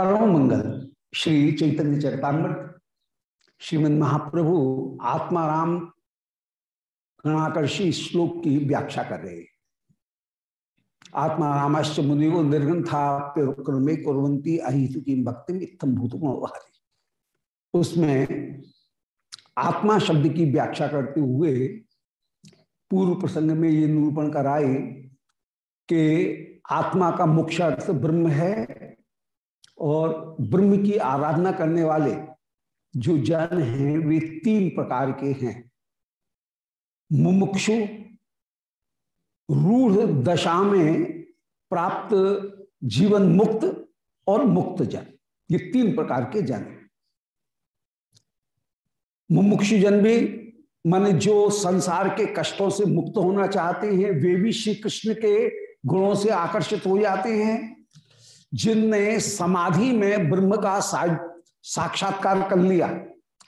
परम मंगल श्री चैतन्य चरतामृत, श्रीमद महाप्रभु आत्माराम गणाकर्षी श्लोक की व्याख्या कर रहे आत्मा रामाश्च मुनिगो निर्ग्रंथाप्यक्रमे कुरंती अहितु की भक्ति इतम भूतमोहारी उसमें आत्मा शब्द की व्याख्या करते हुए पूर्व प्रसंग में ये निरूपण कराए कि आत्मा का मुख्य अर्थ ब्रह्म है और ब्रह्म की आराधना करने वाले जो जन हैं, वे तीन प्रकार के हैं। मुमुक्षु, रूढ़ दशा में प्राप्त जीवन मुक्त और मुक्त जन। ये तीन प्रकार के जन हैं। मुमुक्षु जन भी, मान जो संसार के कष्टों से मुक्त होना चाहते हैं, वे भी श्री कृष्ण के गुणों से आकर्षित हो जाते हैं। जिनने समाधि में ब्रह्म का साक्षात्कार कर लिया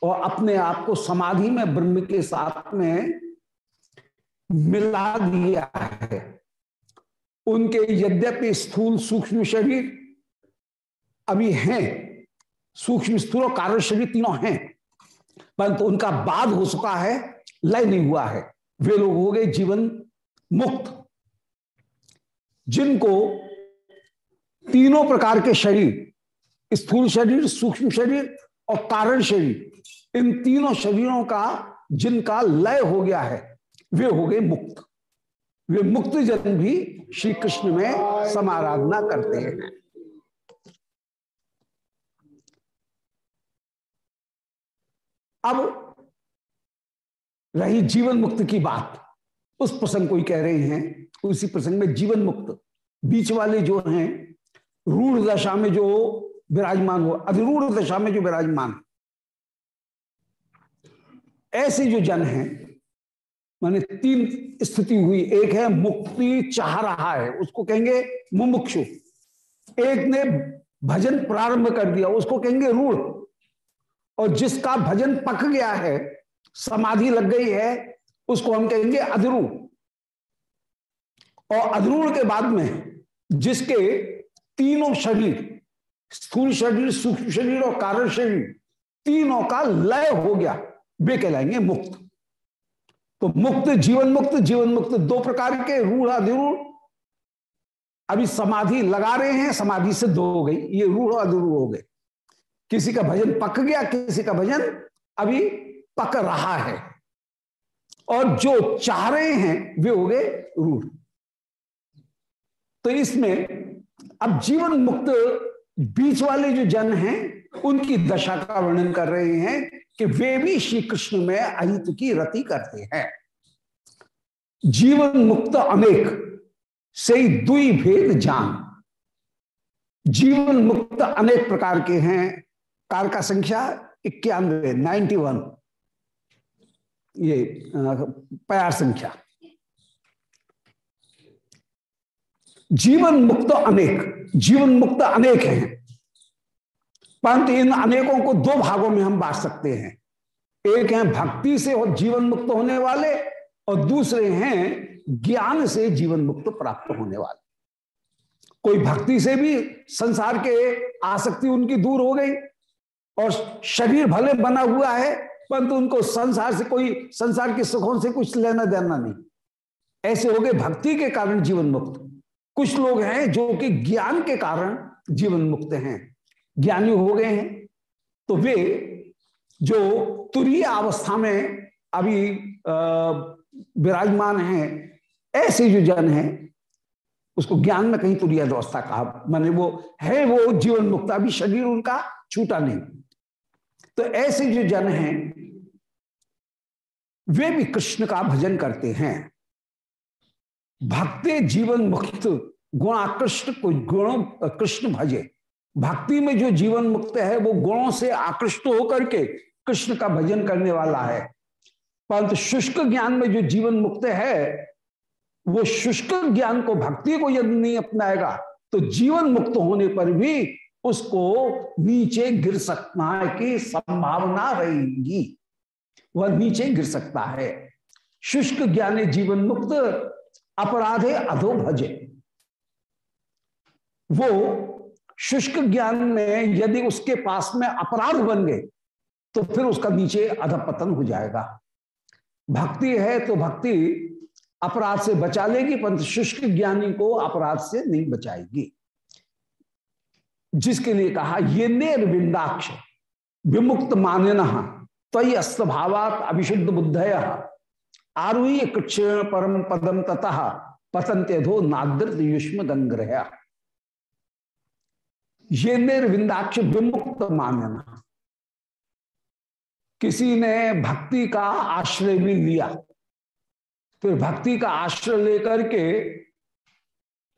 और अपने आप को समाधि में ब्रह्म के साथ में मिला दिया है। उनके यद्यपि स्थूल सूक्ष्म शरीर अभी हैं, सूक्ष्म स्थूल और कार्य शरीर तीनों हैं, परंतु उनका बाद हो चुका है, लय नहीं हुआ है। वे लोग हो गए जीवन मुक्त, जिनको तीनों प्रकार के शरीर, स्थूल शरीर, सूक्ष्म शरीर और कारण शरीर, इन तीनों शरीरों का जिनका लय हो गया है, वे हो गए मुक्त। वे मुक्त जन भी श्री कृष्ण में समाराधना करते हैं। अब रही जीवन मुक्त की बात। उस प्रसंग को ही कह रहे हैं, उसी प्रसंग में जीवन मुक्त। बीच वाले जो हैं रूढ़ दशा में जो विराजमान हो अधिरूढ़ दशा में जो विराजमान ऐसे जो जन हैं, माने तीन स्थिति हुई। एक है मुक्ति चाह रहा है, उसको कहेंगे मुमुक्षु। एक ने भजन प्रारंभ कर दिया, उसको कहेंगे रूढ़। और जिसका भजन पक गया है, समाधि लग गई है, उसको हम कहेंगे अधरूढ़। और अधरूढ़ के बाद में जिसके तीनों शरीर, स्थूल शरीर, सूक्ष्म शरीर और कारण शरीर, तीनों का लय हो गया। वे कहलाएँगे मुक्त। तो मुक्त, जीवन मुक्त जीवन मुक्त, दो प्रकार के रूढ़ अधिरूढ़। अभी समाधि लगा रहे हैं, समाधि से दो हो गई, ये रूढ़ अधिरूढ़ हो गए। किसी का भजन पक गया, किसी का भजन अभी पक रहा है। और जो चाह रहे हैं, वे हो गए रूढ़। तो इसमें अब जीवन मुक्त बीच वाले जो जन हैं, उनकी दशा का वर्णन कर रहे हैं कि वे भी श्री कृष्ण में अहित की रति करते हैं। जीवन मुक्त अनेक, से दुई भेद जान। जीवन मुक्त अनेक प्रकार के हैं। कार का संख्या इक्यानवे, नाइन्टी वन। ये प्यार संख्या। जीवन मुक्त अनेक जीवन मुक्त अनेक हैं। परंतु इन अनेकों को दो भागों में हम बांट सकते हैं। एक है भक्ति से और जीवन मुक्त होने वाले, और दूसरे हैं ज्ञान से जीवन मुक्त प्राप्त होने वाले। कोई भक्ति से भी संसार के आसक्ति उनकी दूर हो गई, और शरीर भले बना हुआ है, परंतु उनको संसार से कोई, संसार के सुखों से कुछ लेना देना नहीं। ऐसे हो गए भक्ति के कारण जीवन मुक्त कुछ लोग हैं जो कि ज्ञान के कारण जीवन मुक्त हैं। ज्ञानी हो गए हैं तो वे जो तुरीय अवस्था में अभी विराजमान हैं, ऐसे जो जन हैं, उसको ज्ञान में कहीं तुरीय अवस्था कहा, माने वो है वो जीवन मुक्त, अभी शरीर उनका छूटा नहीं। तो ऐसे जो जन हैं, वे भी कृष्ण का भजन करते हैं। भक्ति जीवन मुक्त गुणाकृष्ट को गुण, कृष्ण भजे। भक्ति में जो जीवन मुक्त है, वो गुणों से आकृष्ट होकर के कृष्ण का भजन करने वाला है। परंतु शुष्क ज्ञान में जो जीवन मुक्त है, वो शुष्क ज्ञान को भक्ति को यदि नहीं अपनाएगा तो जीवन मुक्त होने पर भी उसको नीचे गिर सकना की संभावना रहेगी। वह नीचे गिर सकता है। शुष्क ज्ञाने जीवन मुक्त अपराधे अधो भजे। वो शुष्क ज्ञान में यदि उसके पास में अपराध बन गए तो फिर उसका नीचे अधपतन हो जाएगा। भक्ति है तो भक्ति अपराध से बचा लेगी, परंतु शुष्क ज्ञानी को अपराध से नहीं बचाएगी। जिसके लिए कहा, ये निर्विंदाक्ष विमुक्त मानना तय अस्तभावात अभिशुद्ध बुद्धय आरुह्य कृष्ण परम पदम ततः पतंते धो नादृत युष्म गंग्रह ये निर्विंदाक्ष विमुक्त मानना किसी ने भक्ति का आश्रय भी लिया। फिर भक्ति का आश्रय लेकर के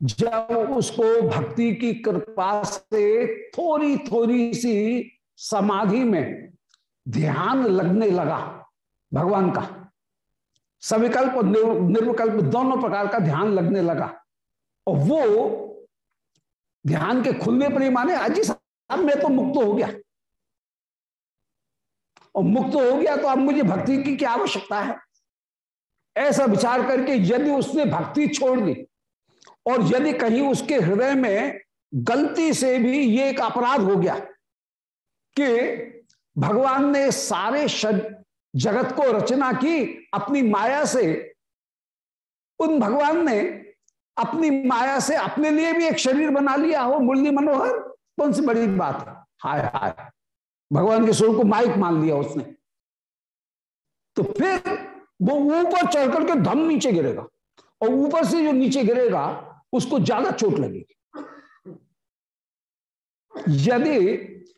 जब उसको भक्ति की कृपा से थोड़ी थोड़ी सी समाधि में ध्यान लगने लगा, भगवान का सविकल्प और निर्विकल्प दोनों प्रकार का ध्यान लगने लगा। और वो ध्यान के खुलने पर ही माने, अजी साहब, मैं तो मुक्त हो गया। और मुक्त हो गया तो अब मुझे भक्ति की क्या आवश्यकता है? ऐसा विचार करके यदि उसने भक्ति छोड़ दी, और यदि कहीं उसके हृदय में गलती से भी ये एक अपराध हो गया कि भगवान ने सारे जगत को रचना की अपनी माया से। उन भगवान ने अपनी माया से अपने लिए भी एक शरीर बना लिया हो, मुरली मनोहर कौन सी बड़ी बात है। हाय हाय। भगवान के स्वरूप को माइक मान लिया उसने। तो फिर वो ऊपर चढ़ करके धम नीचे गिरेगा। और ऊपर से जो नीचे गिरेगा, उसको ज़्यादा चोट लगेगी। यदि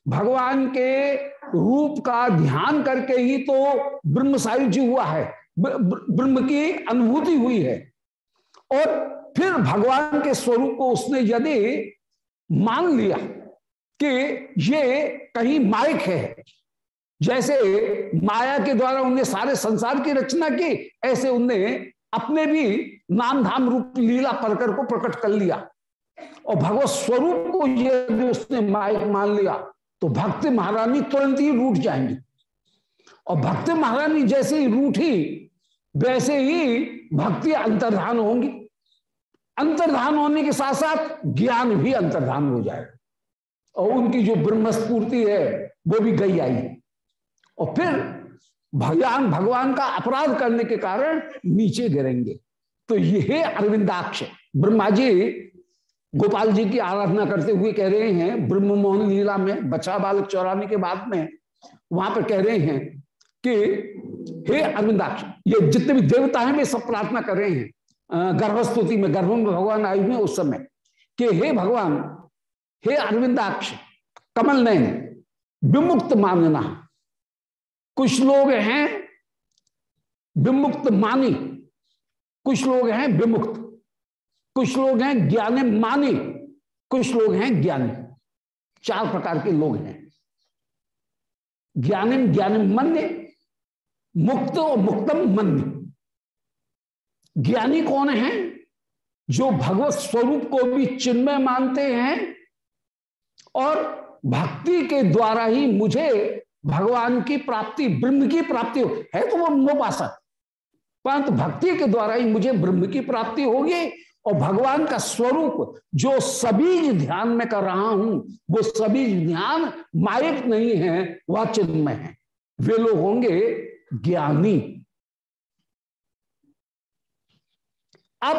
भगवान के रूप का ध्यान करके ही तो ब्रह्म सायुज्य हुआ है ब्रह्म की अनुभूति हुई है। और फिर भगवान के स्वरूप को उसने यदि मान लिया कि ये कहीं मायक है, जैसे माया के द्वारा उन्हें सारे संसार की रचना की, ऐसे उनने अपने भी नाम धाम रूप लीला परकर को प्रकट कर लिया। और भगवत स्वरूप को यदि उसने मायक मान लिया तो भक्ति महारानी तुरंत ही रूठ जाएँगी। और भक्ति महारानी जैसे ही रूठी, वैसे ही भक्ति अंतर्धान होंगी। अंतर्धान होने के साथ साथ ज्ञान भी अंतर्धान हो जाएगा। और उनकी जो ब्रह्मस्पूर्ति है, वो भी गई आई। और फिर भगवान भगवान का अपराध करने के कारण नीचे गिरेंगे। तो यह अरविंदाक्ष। ब्रह्मा जी गोपाल जी की आराधना करते हुए कह रहे हैं ब्रह्म मोहन लीला में बच्चा बालक चौराने के बाद में, वहाँ पर कह रहे हैं कि, हे अरविंदाक्ष, ये जितने भी देवता हैं, वे सब प्रार्थना कर रहे हैं। गर्भस्तुति में, गर्भ में भगवान आयु में उस समय कि, हे भगवान, हे अरविंदाक्ष, कमल नयन, विमुक्त मानना। कुछ लोग हैं विमुक्त मानी, कुछ लोग हैं विमुक्त। कुछ लोग हैं ज्ञान मानी, कुछ लोग हैं ज्ञानी। चार प्रकार के लोग हैं। ज्ञानिम ज्ञान मन्य, मुक्त और मुक्तम मन्य। ज्ञानी कौन है? जो भगवत स्वरूप को भी चिन्मय मानते हैं और भक्ति के द्वारा ही मुझे भगवान की प्राप्ति, ब्रह्म की प्राप्ति हो। है तो वो मोपासक परंतु भक्ति के द्वारा ही मुझे ब्रह्म की प्राप्ति होगी। और भगवान का स्वरूप जो सभी ध्यान में कर रहा हूँ, वो सभी ध्यान मायक नहीं है वह चिन्मय है। वे लोग होंगे ज्ञानी। अब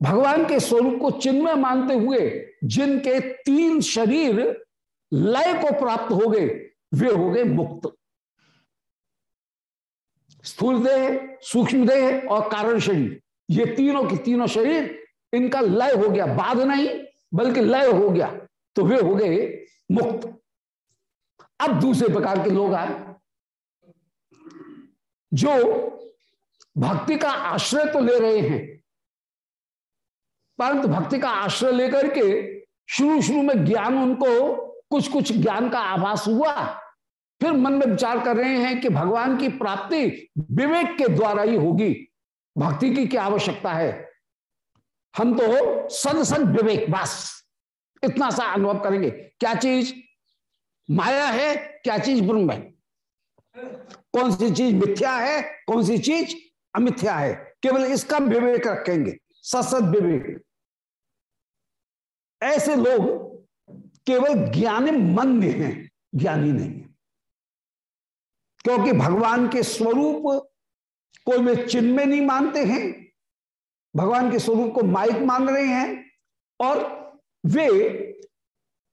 भगवान के स्वरूप को चिन्मय मानते हुए जिनके तीन शरीर लय को प्राप्त हो गए, वे हो गए मुक्त। स्थूल देह, सूक्ष्म देह और कारण शरीर। ये तीनों के तीनों शरीर इनका लय हो गया बाध नहीं, बल्कि लय हो गया तो वे हो गए मुक्त। अब दूसरे प्रकार के लोग आए, जो भक्ति का आश्रय तो ले रहे हैं, परंतु भक्ति का आश्रय लेकर के शुरू शुरू में ज्ञान उनको कुछ कुछ ज्ञान का आभास हुआ। फिर मन में विचार कर रहे हैं कि भगवान की प्राप्ति विवेक के द्वारा ही होगी। भक्ति की क्या आवश्यकता है? हम तो सद सद विवेक, बस। इतना सा अनुभव करेंगे। क्या चीज़? माया है, क्या चीज़ ब्रह्म है? कौन सी चीज़ मिथ्या है, कौन सी चीज़ अमिथ्या है? केवल इसका विवेक रखेंगे। ससद विवेक। ऐसे लोग केवल ज्ञानी मन्य है, ज्ञानी नहीं है। क्योंकि भगवान के स्वरूप को वे चिन्ह में नहीं मानते हैं। भगवान के स्वरूप को माइक मान रहे हैं और वे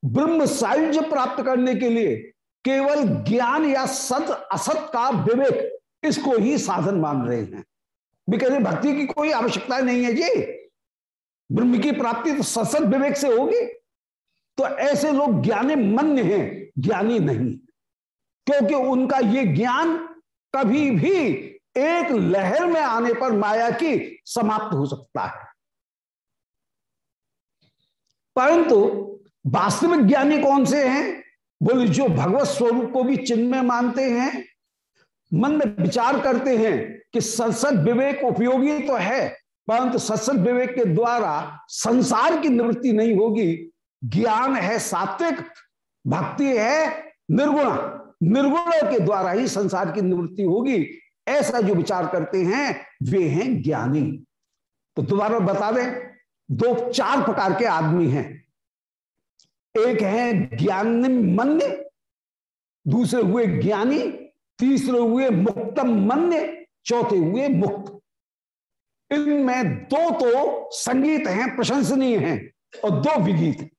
ब्रह्म सायुज्य प्राप्त करने के लिए केवल ज्ञान या सत असत का विवेक, इसको ही साधन मान रहे हैं। भी कहते भक्ति की कोई आवश्यकता नहीं है जी। ब्रह्म की प्राप्ति तो ससत विवेक से होगी। तो ऐसे लोग ज्ञाने मन्य हैं, ज्ञानी नहीं। क्योंकि उनका ये ज्ञान कभी भी एक लहर में आने पर माया की समाप्त हो सकता है। परंतु वास्तविक ज्ञानी कौन से हैं? बोले जो भगवत स्वरूप को भी चिन्ह में मानते हैं, मन में विचार करते हैं कि सत्सत विवेक उपयोगी तो है, परंतु सत्सत विवेक के द्वारा संसार की निवृत्ति नहीं होगी। ज्ञान है सात्विक, भक्ति है निर्गुण। निर्गुण के द्वारा ही संसार की निवृत्ति होगी। ऐसा जो विचार करते हैं, वे हैं ज्ञानी। तो दोबारा बता दें, दो चार प्रकार के आदमी हैं। एक है ज्ञान मन्य, दूसरे हुए ज्ञानी, तीसरे हुए मुक्तम मन्य, चौथे हुए मुक्त। इनमें दो तो संगीत हैं, प्रशंसनीय हैं, और दो विगीत।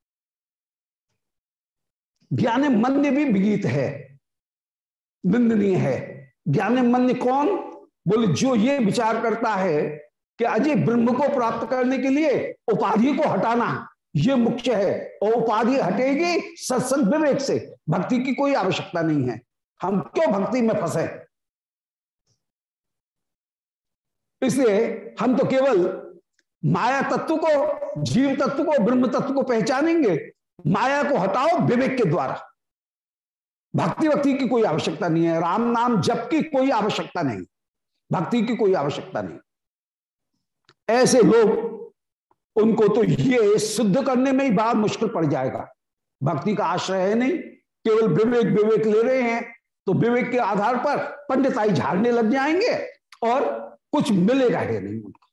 ज्ञान मन्य भी विगीत है, निंदनीय है। ज्ञान मन कौन? बोले, जो ये विचार करता है कि अजय ब्रह्म को प्राप्त करने के लिए उपाधि को हटाना, ये मुख्य है। और उपाधि हटेगी सत्संग विवेक से। भक्ति की कोई आवश्यकता नहीं है। हम क्यों भक्ति में फंसे? इसलिए हम तो केवल माया तत्व को, जीव तत्व को, ब्रह्म तत्व को पहचानेंगे। माया को हटाओ विवेक के द्वारा। भक्ति भक्ति की कोई आवश्यकता नहीं है। राम नाम जप की कोई आवश्यकता नहीं। भक्ति की कोई आवश्यकता नहीं। ऐसे लोग, उनको तो ये सिद्ध करने में ही बड़ा मुश्किल पड़ जाएगा। भक्ति का आश्रय है नहीं। केवल विवेक विवेक ले रहे हैं। तो विवेक के आधार पर पंडिताई झाड़ने लग जाएँगे और कुछ मिलेगा ही नहीं उनको।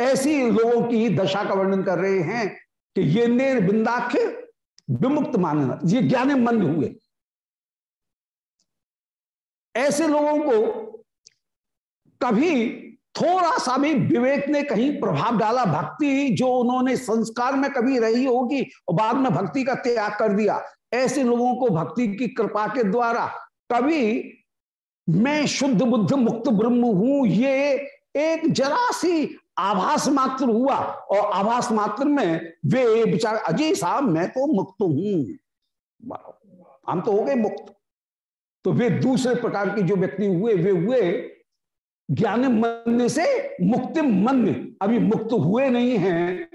ऐसी लोगों की दशा का वर्णन कर रहे हैं कि ये निर्बिंदाख्य विमुक्त मानना, ये ज्ञान मंद हुए। ऐसे लोगों को कभी थोड़ा सा भी विवेक ने कहीं प्रभाव डाला, भक्ति जो उन्होंने संस्कार में कभी रही होगी, और बाद में भक्ति का त्याग कर दिया। ऐसे लोगों को भक्ति की कृपा के द्वारा कभी मैं शुद्ध बुद्ध मुक्त ब्रह्म हूँ, ये एक जरा सी आभास मात्र हुआ, और आभास मात्र में वे विचार अजय साहब, मैं तो मुक्त हूँ। हम तो हो गए मुक्त। तो वे दूसरे प्रकार के जो व्यक्ति हुए, वे हुए ज्ञान मन से मुक्ति मन अभी मुक्त हुए नहीं हैं,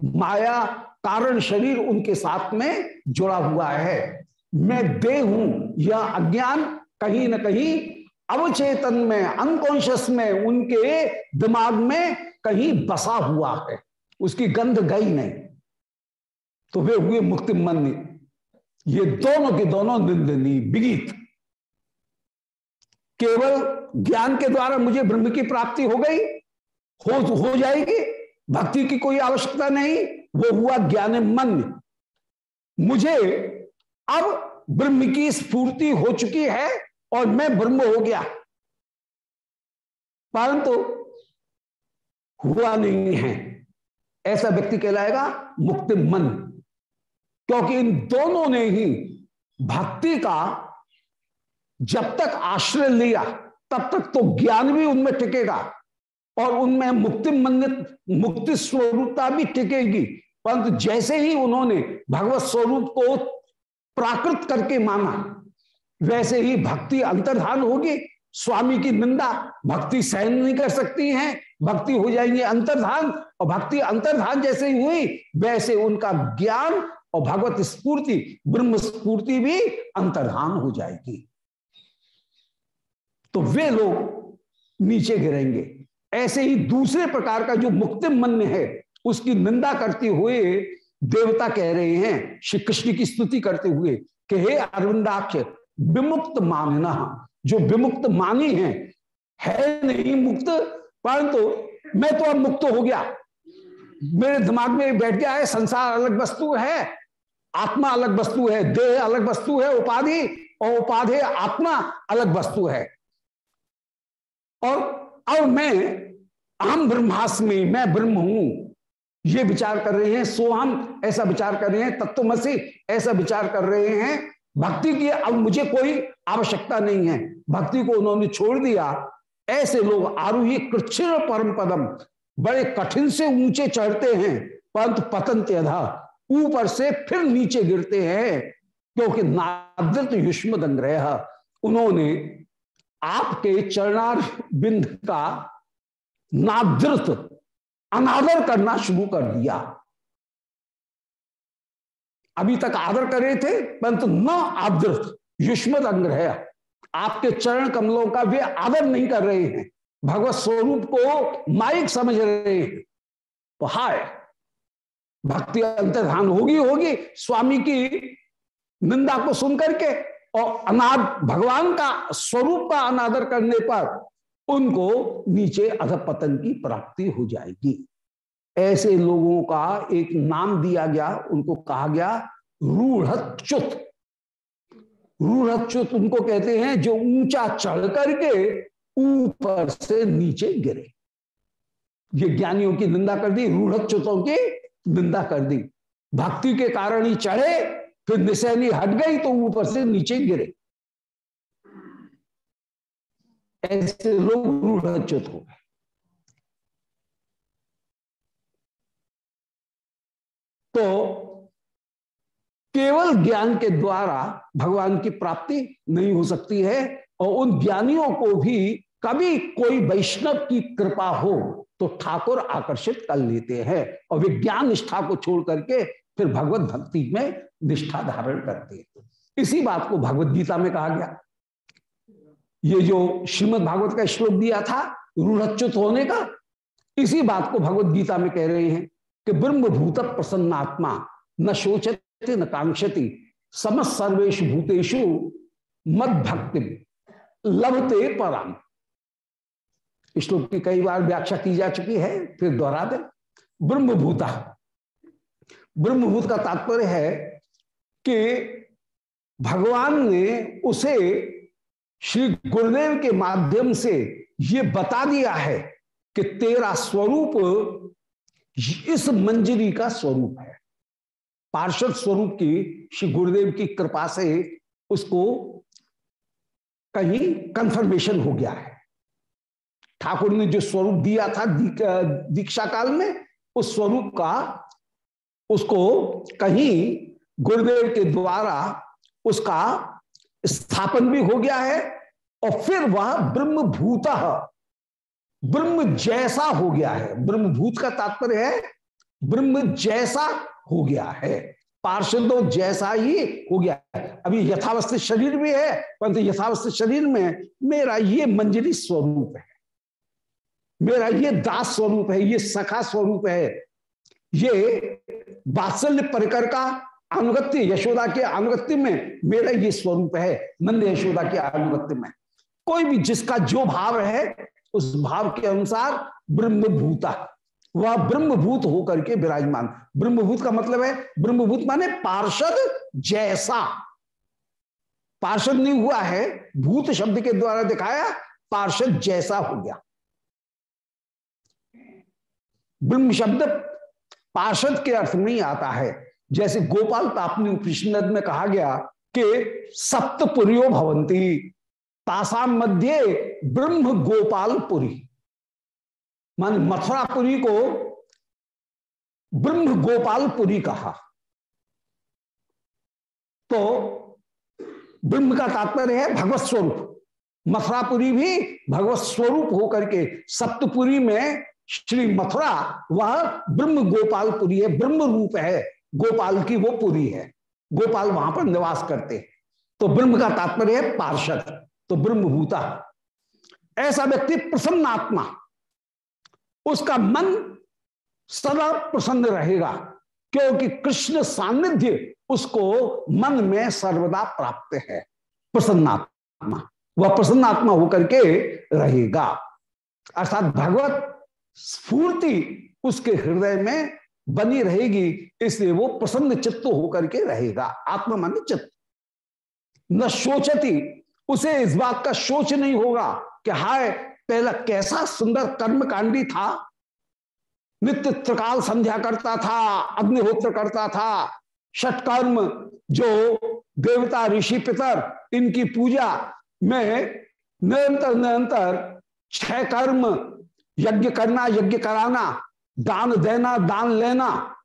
माया कारण शरीर उनके साथ में जुड़ा हुआ है। मैं दे हूँ यह अज्ञान कहीं ना कहीं अवचेतन में अनकॉन्शियस में, उनके दिमाग में कहीं बसा हुआ है। उसकी गंध गई नहीं। तो वे हुए मुक्ति मन ये दोनों के दोनों निंदनी विगीत। केवल ज्ञान के द्वारा मुझे ब्रह्म की प्राप्ति हो गई, हो हो जाएगी, भक्ति की कोई आवश्यकता नहीं, वो हुआ ज्ञान मन। मुझे अब ब्रह्म की स्फूर्ति हो चुकी है और मैं ब्रह्म हो गया। परंतु हुआ नहीं है। ऐसा व्यक्ति कहलाएगा मुक्ति मन, क्योंकि इन दोनों ने ही भक्ति का जब तक आश्रय लिया, तब तक तो ज्ञान भी उनमें टिकेगा और उनमें मुक्ति मंदिर मुक्ति स्वरूपता भी टिकेगी। परंतु जैसे ही उन्होंने भगवत स्वरूप को प्राकृत करके माना, वैसे ही भक्ति अंतर्धान होगी। स्वामी की निंदा, भक्ति सहन नहीं कर सकती है, भक्ति हो जाएँगे अंतर्धान और भक्ति अंतर्धान जैसे ही हुई, वैसे उनका ज्ञान और भगवत स्फूर्ति, ब्रह्म स्फूर्ति भी अंतर्धान हो जाएगी। तो वे लोग नीचे गिरेंगे। ऐसे ही दूसरे प्रकार का जो मुक्ति मन है, उसकी निंदा करते हुए देवता कह रहे हैं श्री कृष्ण की स्तुति करते हुए कि हे अरविंदाक्ष, विमुक्त मानना जो विमुक्त मानी है है नहीं मुक्त, परंतु तो मैं तो अब मुक्त हो गया। मेरे दिमाग में बैठ गया है, संसार अलग वस्तु है, आत्मा अलग वस्तु है, देह अलग वस्तु है, उपाधि और उपाधि आत्मा अलग वस्तु है। और और मैं अहम ब्रह्मास्मि, मैं ब्रह्म हूँ। ये विचार कर रहे हैं सोहम ऐसा विचार कर रहे हैं, तत्वमसी ऐसा विचार कर रहे हैं। भक्ति की अब मुझे कोई आवश्यकता नहीं है। भक्ति को उन्होंने छोड़ दिया। ऐसे लोग आरोही कृच्छिर परम पदम बड़े कठिन से ऊँचे चढ़ते हैं। परंतु पतन त्यधा ऊपर से फिर नीचे गिरते हैं। क्योंकि नादृत युष्म उन्होंने आपके चरणार बिंद का नादृत अनादर करना शुरू कर दिया। अभी तक आदर कर रहे थे, परंतु न आदृत युष्म अंग्रह। आपके चरण कमलों का वे आदर नहीं कर रहे हैं। भगवत स्वरूप को माइक समझ रहे हैं। तो हाय, भक्ति अंतर्धान होगी होगी। स्वामी की निंदा को सुनकर के और अनाद, भगवान का स्वरूप का अनादर करने पर उनको नीचे अधपतन की प्राप्ति हो जाएगी। ऐसे लोगों का एक नाम दिया गया, उनको कहा गया रूढ़च्युत। रूढ़च्युत उनको कहते हैं जो ऊँचा चढ़ करके ऊपर से नीचे गिरे। ये ज्ञानियों की निंदा कर दी, रूढ़च्युतों की निंदा कर दी। भक्ति के कारण ही चढ़े फिर निशैनी हट गई तो ऊपर से नीचे गिरे। ऐसे लोग रूढ़च्युत हो गए। तो केवल ज्ञान के द्वारा भगवान की प्राप्ति नहीं हो सकती है और उन ज्ञानियों को भी कभी कोई वैष्णव की कृपा हो तो ठाकुर आकर्षित कर लेते हैं और वे ज्ञान निष्ठा को छोड़ करके फिर भगवत भक्ति में निष्ठा धारण करते हैं। इसी बात को भगवत गीता में कहा गया। ये जो श्रीमद भागवत का श्लोक दिया था, रूढ़च्युत होने का, इसी बात को भगवत गीता में कह रहे हैं कि ब्रह्म भूत प्रसन्नात्मा, न शोचते, न कांक्षति, समस्त सर्वेश भूतेषु मद भक्ति लभते पराम। श्लोक की कई बार व्याख्या की जा चुकी है, फिर दोहरा दे। ब्रह्मभूता। ब्रह्मभूत का तात्पर्य है कि भगवान ने उसे श्री गुरुदेव के माध्यम से ये बता दिया है कि तेरा स्वरूप इस मंजरी का स्वरूप है। पार्षद स्वरूप की, श्री गुरुदेव की कृपा से उसको कहीं कंफर्मेशन हो गया है। ठाकुर ने जो स्वरूप दिया था दीक्षा काल में, उस स्वरूप का उसको कहीं गुरुदेव के द्वारा उसका स्थापन भी हो गया है और फिर वह ब्रह्म भूत ब्रह्म जैसा हो गया है। ब्रह्म भूत का तात्पर्य है, ब्रह्म जैसा हो गया है। पार्षदों जैसा ही हो गया है। अभी यथावस्थित शरीर भी है, परंतु यथावस्थित शरीर में मेरा ये मंजरी स्वरूप है। मेरा ये दास स्वरूप है, ये सखा स्वरूप है। ये बात्सल्य परिकर का अनुगत्य, यशोदा के अनुगत्य में मेरा ये स्वरूप है, नंद यशोदा के अनुगत्य में। कोई भी जिसका जो भाव है, उस भाव के अनुसार ब्रह्मभूता, वह ब्रह्मभूत होकर के विराजमान। ब्रह्मभूत का मतलब है, ब्रह्मभूत माने पार्षद जैसा। पार्षद नहीं हुआ है, भूत शब्द के द्वारा दिखाया, पार्षद जैसा हो गया। ब्रह्म शब्द पार्षद के अर्थ में ही आता है। जैसे गोपाल तापनी उपनिषद में कहा गया कि सप्तपुरियो भवंती तासाम मध्य ब्रह्म गोपालपुरी मान मथुरापुरी को ब्रह्म गोपालपुरी कहा। तो ब्रह्म का तात्पर्य है भगवत स्वरूप। मथुरापुरी भी भगवत स्वरूप होकर के सप्तपुरी में श्री मथुरा, वह ब्रह्म गोपालपुरी है ब्रह्म रूप है। गोपाल की वो पुरी है। गोपाल वहाँ पर निवास करते हैं। तो ब्रह्म का तात्पर्य है पार्षद तो ब्रह्मभूता। ऐसा व्यक्ति प्रसन्न आत्मा, उसका मन सदा प्रसन्न रहेगा, क्योंकि कृष्ण सानिध्य उसको मन में सर्वदा प्राप्त है। प्रसन्नात्मा वह प्रसन्नात्मा होकर के रहेगा। अर्थात भगवत स्फूर्ति उसके हृदय में बनी रहेगी, इसलिए वो प्रसन्न चित्त होकर के रहेगा आत्मा मान चित्त। न सोचती, उसे इस बात का सोच नहीं होगा कि हाय, पहला कैसा सुंदर कर्म कांडी था। नित्य त्रिकाल संध्या करता था, अग्निहोत्र करता था, षटकर्म, जो देवता, ऋषि, पितर, इनकी पूजा में निरंतर निरंतर छह कर्म, यज्ञ करना, यज्ञ कराना दान देना, दान लेना,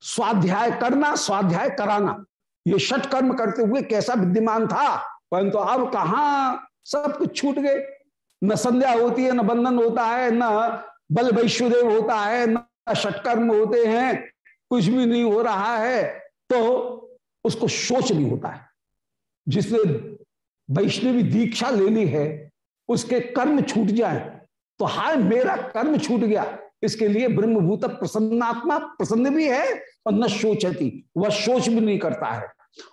स्वाध्याय करना, स्वाध्याय कराना। ये षट कर्म करते हुए कैसा विद्यमान था? परंतु तो अब कहा सब कुछ छूट गए? न संध्या होती है, न बंधन होता है, न बल वैश्वदेव होता है, न षटकर्म होते हैं। कुछ भी नहीं हो रहा है तो उसको सोच नहीं होता है। जिसने वैष्णवी दीक्षा ले ली है, उसके कर्म छूट जाए तो हाय मेरा कर्म छूट गया। इसके लिए ब्रह्मभूत प्रसन्नात्मा प्रसन्न भी है और न सोचती वह सोच भी नहीं करता है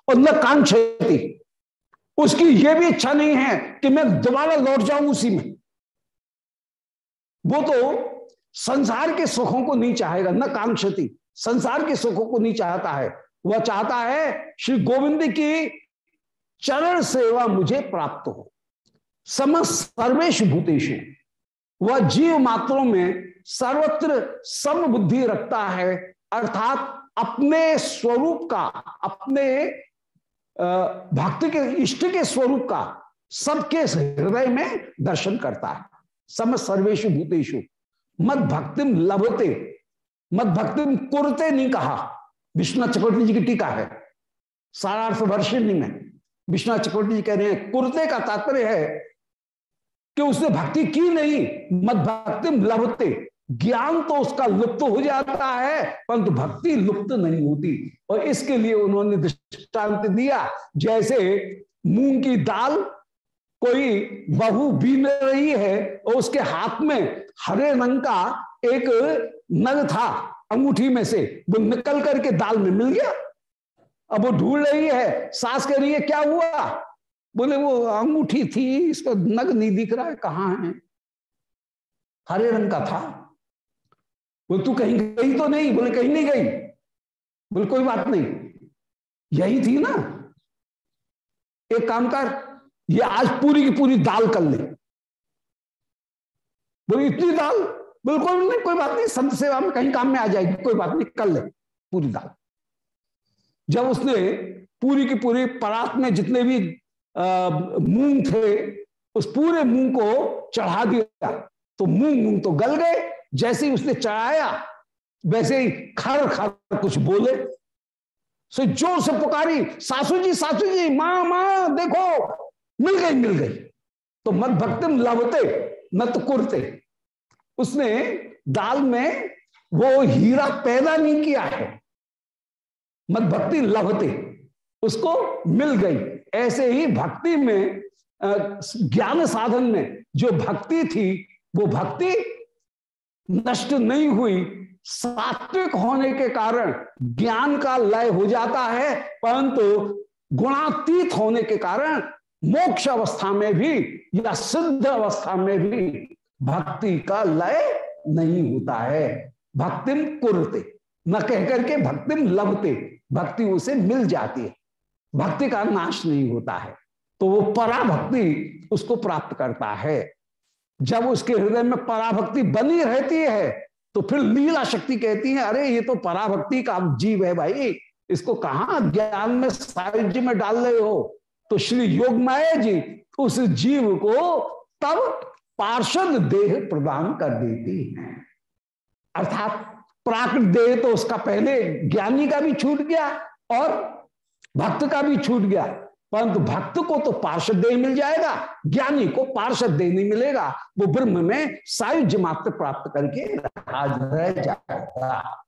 और न कांक्षती। उसकी यह भी इच्छा नहीं है कि मैं दोबारा लौट जाऊँ उसी में। वो तो संसार के सुखों को नहीं चाहेगा, न कांक्षती, संसार के सुखों को नहीं चाहता है। वह चाहता है श्री गोविंद की चरण सेवा मुझे प्राप्त हो। समस्त सर्वेश भूतेशु वह जीव मात्रों में सर्वत्र सम बुद्धि रखता है, अर्थात अपने स्वरूप का, अपने भक्त के, इष्ट के स्वरूप का सबके हृदय में दर्शन करता है। सम सर्वेशु भूतेशु मद भक्तिम लभते, मद भक्तिम कुरते नहीं कहा। विश्वनाथ चक्रवर्ती जी की टीका है। सारार्थ वर्षिणी में विश्वनाथ चक्रवर्ती जी कह रहे हैं, कुरते का तात्पर्य है कि उसने भक्ति की नहीं, मद भक्तिम लभते। ज्ञान तो उसका लुप्त हो जाता है, परंतु भक्ति लुप्त नहीं होती। और इसके लिए उन्होंने दृष्टांत दिया, जैसे मूंग की दाल, कोई बहु बीन रही है और उसके हाथ में हरे रंग का एक नग था, अंगूठी में से, वो निकल करके दाल में मिल गया। अब वो ढूंढ रही है, सास कह रही है, क्या हुआ? बोले, वो अंगूठी थी, इसको नग नहीं दिख रहा है, कहाँ है? हरे रंग का था। बोले, तू कहीं गई तो नहीं। बोले, कहीं नहीं गई। बोले, कोई बात नहीं। यही थी ना। एक काम कर, ये आज पूरी की पूरी दाल कर ले। बोले, इतनी दाल? बिल्कुल नहीं, कोई बात नहीं, संत सेवा में कहीं काम में आ जाएगी, कोई बात नहीं, कर ले पूरी दाल। जब उसने पूरी की पूरी परात में जितने भी मूंग थे, उस पूरे मूंग को चढ़ा दिया तो मूंग मूंग तो गल गए। जैसे ही उसने चढ़ाया, वैसे ही खर खर कुछ बोले। सो ज़ोर से पुकारी सासू जी सासू जी माँ माँ, देखो, मिल गई मिल गई। तो मत भक्तिम लभते न तो कुरते। उसने दाल में वो हीरा पैदा नहीं किया है। मत भक्ति लभते उसको मिल गई। ऐसे ही भक्ति में ज्ञान साधन में जो भक्ति थी, वो भक्ति नष्ट नहीं हुई। सात्विक होने के कारण ज्ञान का लय हो जाता है, परंतु गुणातीत होने के कारण मोक्ष अवस्था में भी या सिद्ध अवस्था में भी भक्ति का लय नहीं होता है। भक्तिम कुरते, न कहकर के भक्तिम लभते, भक्ति उसे मिल जाती है। भक्ति का नाश नहीं होता है तो वो पराभक्ति उसको प्राप्त करता है। जब उसके हृदय में पराभक्ति बनी रहती है तो फिर लीला शक्ति कहती है, अरे, ये तो पराभक्ति का जीव है भाई। इसको कहा ज्ञान में साहित्य में डाल रहे हो? तो श्री योग जी उस जीव को तब पार्षद देह प्रदान कर देती है। अर्थात प्राकृत देह तो उसका पहले ज्ञानी का भी छूट गया और भक्त का भी छूट गया। परंतु भक्त को तो पार्षद देह मिल जाएगा, ज्ञानी को पार्षद देह नहीं मिलेगा, वो ब्रह्म में सायुज्य मात्र प्राप्त करके रह जाएगा।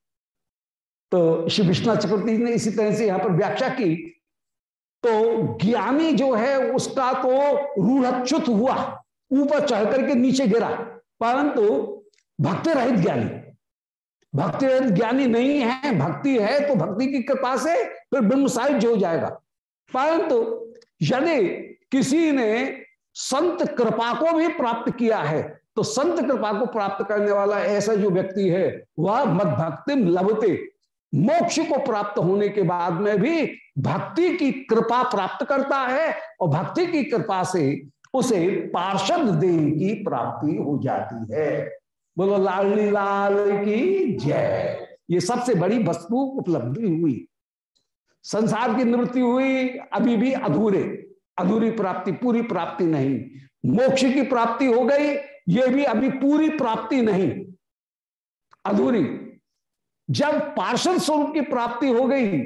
तो श्री विश्वनाथ चक्रवर्ती ने इसी तरह से यहाँ पर व्याख्या की। तो ज्ञानी जो है, उसका तो रूढ़च्युत हुआ, ऊपर चढ़ करके नीचे गिरा। परंतु भक्ति रहित ज्ञानी भक्ति रहित ज्ञानी नहीं है, भक्ति है तो भक्ति की कृपा से फिर ब्रह्म साहित्य हो जाएगा। परंतु यदि किसी ने संत कृपा को भी प्राप्त किया है तो संत कृपा को प्राप्त करने वाला ऐसा जो व्यक्ति है, वह मद भक्ति लभते। मोक्ष को प्राप्त होने के बाद में भी भक्ति की कृपा प्राप्त करता है और भक्ति की कृपा से उसे पार्षद देह की प्राप्ति हो जाती है। बोलो लाली लाल की जय। ये सबसे बड़ी वस्तु उपलब्धि हुई। संसार की निवृत्ति हुई, अभी भी अधूरे। अधूरी प्राप्ति, पूरी प्राप्ति नहीं। मोक्ष की प्राप्ति हो गई, ये भी अभी पूरी प्राप्ति नहीं। अधूरी। जब पार्षद स्वरूप की प्राप्ति हो गई,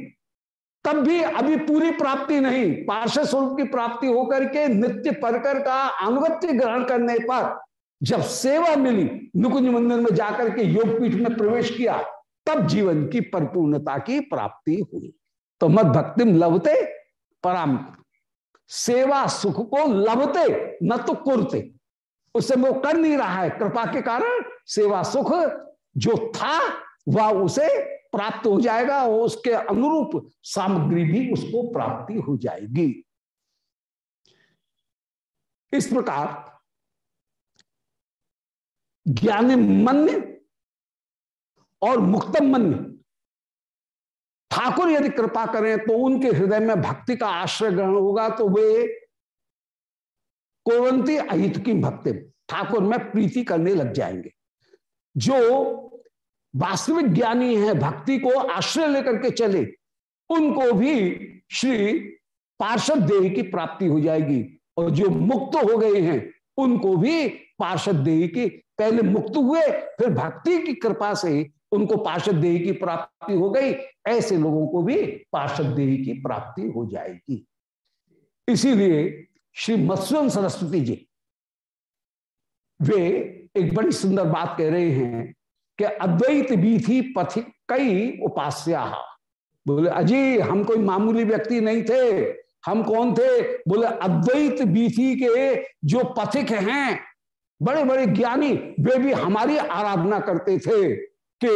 तब भी अभी पूरी प्राप्ति नहीं। पार्षद स्वरूप की प्राप्ति होकर के नित्य परकर का अनुगत्य ग्रहण करने पर जब सेवा मिली, नुकुंज मंदिर में जाकर के योगपीठ में प्रवेश किया, तब जीवन की परिपूर्णता की प्राप्ति हुई। तो मत भक्ति लभते पराम। सेवा सुख को लभते, न तो कुरते। उससे वो कर नहीं रहा है। कृपा के कारण सेवा सुख जो था, वह उसे प्राप्त हो जाएगा और उसके अनुरूप सामग्री भी उसको प्राप्ति हो जाएगी। इस प्रकार ज्ञानी मन और मुक्तम मन ठाकुर यदि कृपा करें तो उनके हृदय में भक्ति का आश्रय ग्रहण होगा तो वे कोवंती अहित की भक्ति, ठाकुर में प्रीति करने लग जाएँगे। जो वास्तविक ज्ञानी है, भक्ति को आश्रय लेकर के चले, उनको भी श्री पार्षद देह की प्राप्ति हो जाएगी। और जो मुक्त हो गए हैं, उनको भी पार्षद देह की पहले मुक्त हुए, फिर भक्ति की कृपा से उनको पार्षद देह की प्राप्ति हो गई, ऐसे लोगों को भी पार्षद देह की प्राप्ति हो जाएगी। इसीलिए श्री मत्स्वम सरस्वती जी, वे एक बड़ी सुंदर बात कह रहे हैं कि अद्वैत बीथी पथिक कई उपास्या। बोले, अजी, हम कोई मामूली व्यक्ति नहीं थे। हम कौन थे? बोले, अद्वैत बीथी के जो पथिक हैं बड़े बड़े ज्ञानी, वे भी हमारी आराधना करते थे। कि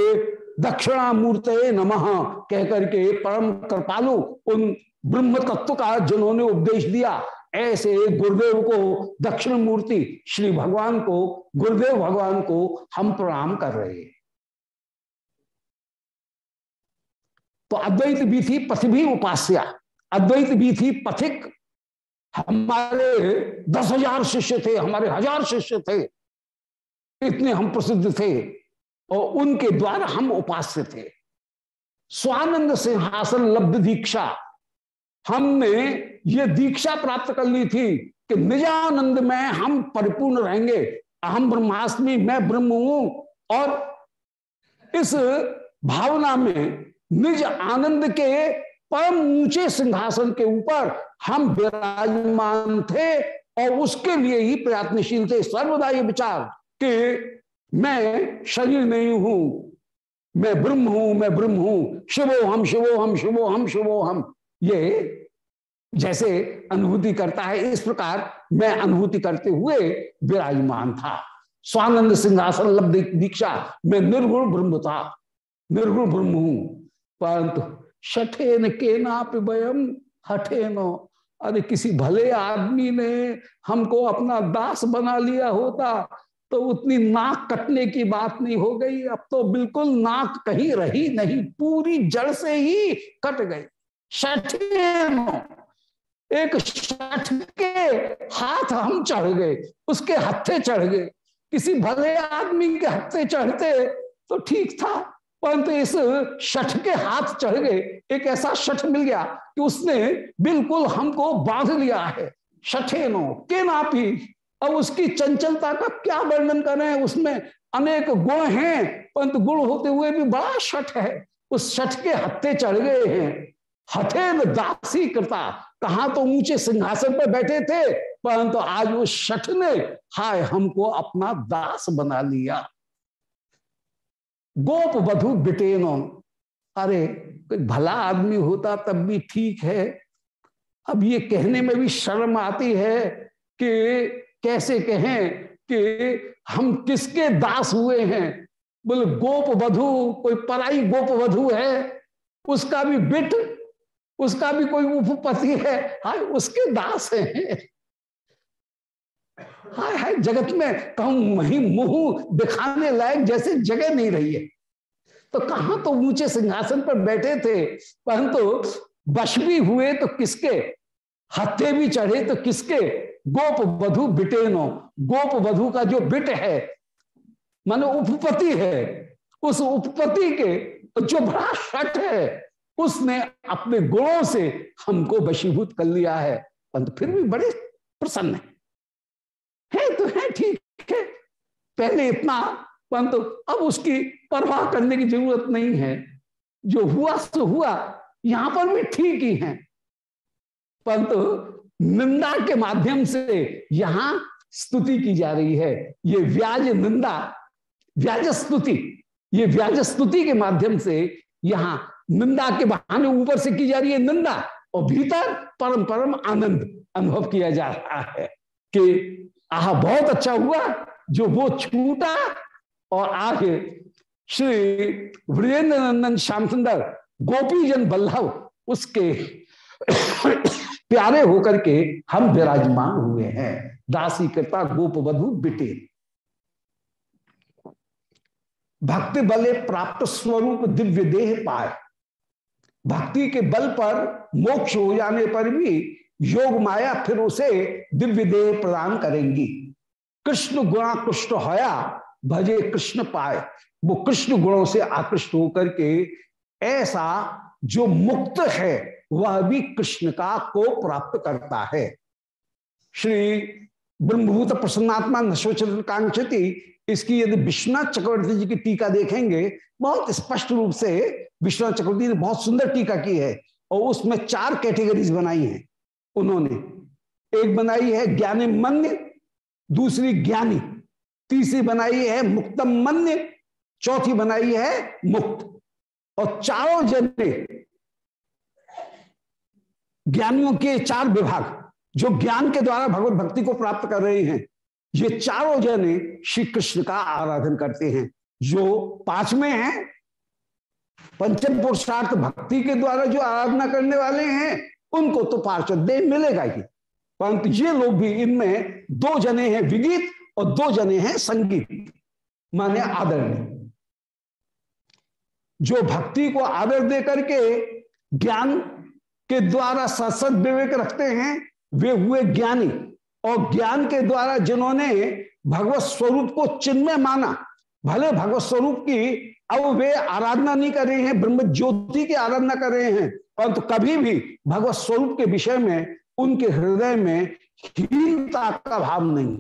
दक्षिणामूर्त नमः कहकर के परम कृपालु उन ब्रह्म तत्व का जिन्होंने उपदेश दिया, ऐसे गुरुदेव को दक्षिण मूर्ति श्री भगवान को, गुरुदेव भगवान को हम प्रणाम कर रहे हैं। तो अद्वैत बीथी पथ भी उपास्या, अद्वैत बीथी पथिक हमारे दस हज़ार शिष्य थे, हमारे हज़ार शिष्य थे, इतने हम प्रसिद्ध थे। और उनके द्वारा हम उपास्य थे। स्वानंद सिंहासन लब्ध दीक्षा। हमने ये दीक्षा प्राप्त कर ली थी कि निजानंद में हम परिपूर्ण रहेंगे। अहम ब्रह्मास्मि, मैं ब्रह्म हूँ और इस भावना में निज आनंद के परम ऊँचे सिंहासन के ऊपर हम विराजमान थे और उसके लिए ही प्रयत्नशील थे। सर्वदा ये विचार कि मैं शरीर नहीं हूँ, मैं ब्रह्म हूँ, मैं ब्रह्म हूँ। शिवो हम शिवो हम शिवो हम शिवो हम। ये जैसे अनुभूति करता है, इस प्रकार मैं अनुभूति करते हुए विराजमान था। स्वानंद सिंहासन लब्ध दीक्षा, मैं निर्गुण ब्रह्म था, निर्गुण ब्रह्म हूँ। परंतु शठेन के नाप वयम नो अरे किसी भले आदमी ने हमको अपना दास बना लिया होता तो उतनी नाक कटने की बात नहीं हो गई। अब तो बिल्कुल नाक कहीं रही नहीं, पूरी जड़ से ही कट गई। शठेन एक शठ के हाथ हम चढ़ गए, उसके हत्थे चढ़ गए। किसी भले आदमी के हत्थे चढ़ते तो ठीक था, परंतु इस शठ के हाथ चढ़ गए। एक ऐसा शठ मिल गया कि उसने बिल्कुल हमको बाँध लिया है। शठे नो के नापी अब उसकी चंचलता का क्या वर्णन करें उसमें अनेक गुण हैं, परंतु गुण होते हुए भी बड़ा शठ है। उस शठ के हत्थे चढ़ गए हैं। हठेन दासी करता कहा तो ऊँचे सिंहासन पर बैठे थे, परंतु आज उस शठ ने, हाय, हमको अपना दास बना लिया। गोप वधु बिटेनो। अरे, कोई भला आदमी होता तब भी ठीक है। अब ये कहने में भी शर्म आती है कि कैसे कहें कि हम किसके दास हुए हैं? बोले, गोप वधु, कोई पराई गोप वधु है? उसका भी बिट, उसका भी कोई उपपति है? हाँ उसके दास हैं। हाय हाय, जगत में कहूँ, वही मुँह दिखाने लायक जैसे जगह नहीं रही है। तो कहा तो ऊँचे सिंहासन पर बैठे थे? परंतु बश भी हुए तो किसके? हत्थे भी चढ़े तो किसके? गोप वधु बिटेनो गोप वधु का जो बिट है मानो उपपति है उस उपपति के जो बड़ा शट है उसने अपने गुणों से हमको वशीभूत कर लिया है। परंतु फिर भी बड़े प्रसन्न है, है तो है ठीक है। पहले इतना परंतु अब उसकी परवाह करने की ज़रूरत नहीं है। जो हुआ सो हुआ। यहाँ पर भी ठीक ही है। परंतु निंदा के माध्यम से यहाँ स्तुति की जा रही है। ये व्याज निंदा, व्याज स्तुति, ये व्याज स्तुति के माध्यम से यहाँ निंदा के बहाने ऊपर से की जा रही है निंदा और भीतर परम परम आनंद अनुभव किया जा रहा है कि, आह, बहुत अच्छा हुआ जो वो छूटा और आगे श्री वीरेंद्र नंदन श्याम सुंदर गोपी जन बल्लभ उसके प्यारे होकर के हम विराजमान हुए हैं। दासी कृपा, गोप वधु बिटे। भक्ति बले प्राप्त स्वरूप दिव्य देह पाए। भक्ति के बल पर मोक्ष हो जाने पर भी योग माया फिर उसे दिव्य देह प्रदान करेंगी। कृष्ण गुणा कृष्ण होया, भजे कृष्ण पाए। वो कृष्ण गुणों से आकृष्ट होकर के ऐसा जो मुक्त है वह भी कृष्ण का को प्राप्त करता है। श्री ब्रह्मभूत प्रसन्नात्मा नशोचर कांक्षति इसकी यदि विश्वनाथ चक्रवर्ती जी की टीका देखेंगे, बहुत स्पष्ट रूप से विश्वनाथ चक्रवर्ती ने बहुत सुंदर टीका की है और उसमें चार कैटेगरीज बनाई हैं। उन्होंने एक बनाई है ज्ञानी मन्य दूसरी ज्ञानी, तीसरी बनाई है मुक्तम मन्य चौथी बनाई है मुक्त। और चारों जने ज्ञानियों के चार विभाग, जो ज्ञान के द्वारा भगवत भक्ति को प्राप्त कर रहे हैं, ये चारों जने श्री कृष्ण का आराधन करते हैं। जो पाँचवें हैं, पंचम पुरुषार्थ भक्ति के द्वारा जो आराधना करने वाले हैं, उनको तो पार्षद मिलेगा ही। परंतु ये लोग भी, इनमें दो जने हैं विगीत और दो जने हैं संगीत, माने आदरणीय। जो भक्ति को आदर दे करके ज्ञान के द्वारा सत्सद विवेक रखते हैं, वे हुए ज्ञानी। और ज्ञान के द्वारा जिन्होंने भगवत स्वरूप को चिन्मय माना, भले भगवत स्वरूप की अब वे आराधना नहीं कर रहे हैं ब्रह्म ज्योति की आराधना कर रहे हैं, परंतु तो कभी भी भगवत स्वरूप के विषय में, उनके हृदय में हीनता का भाव नहीं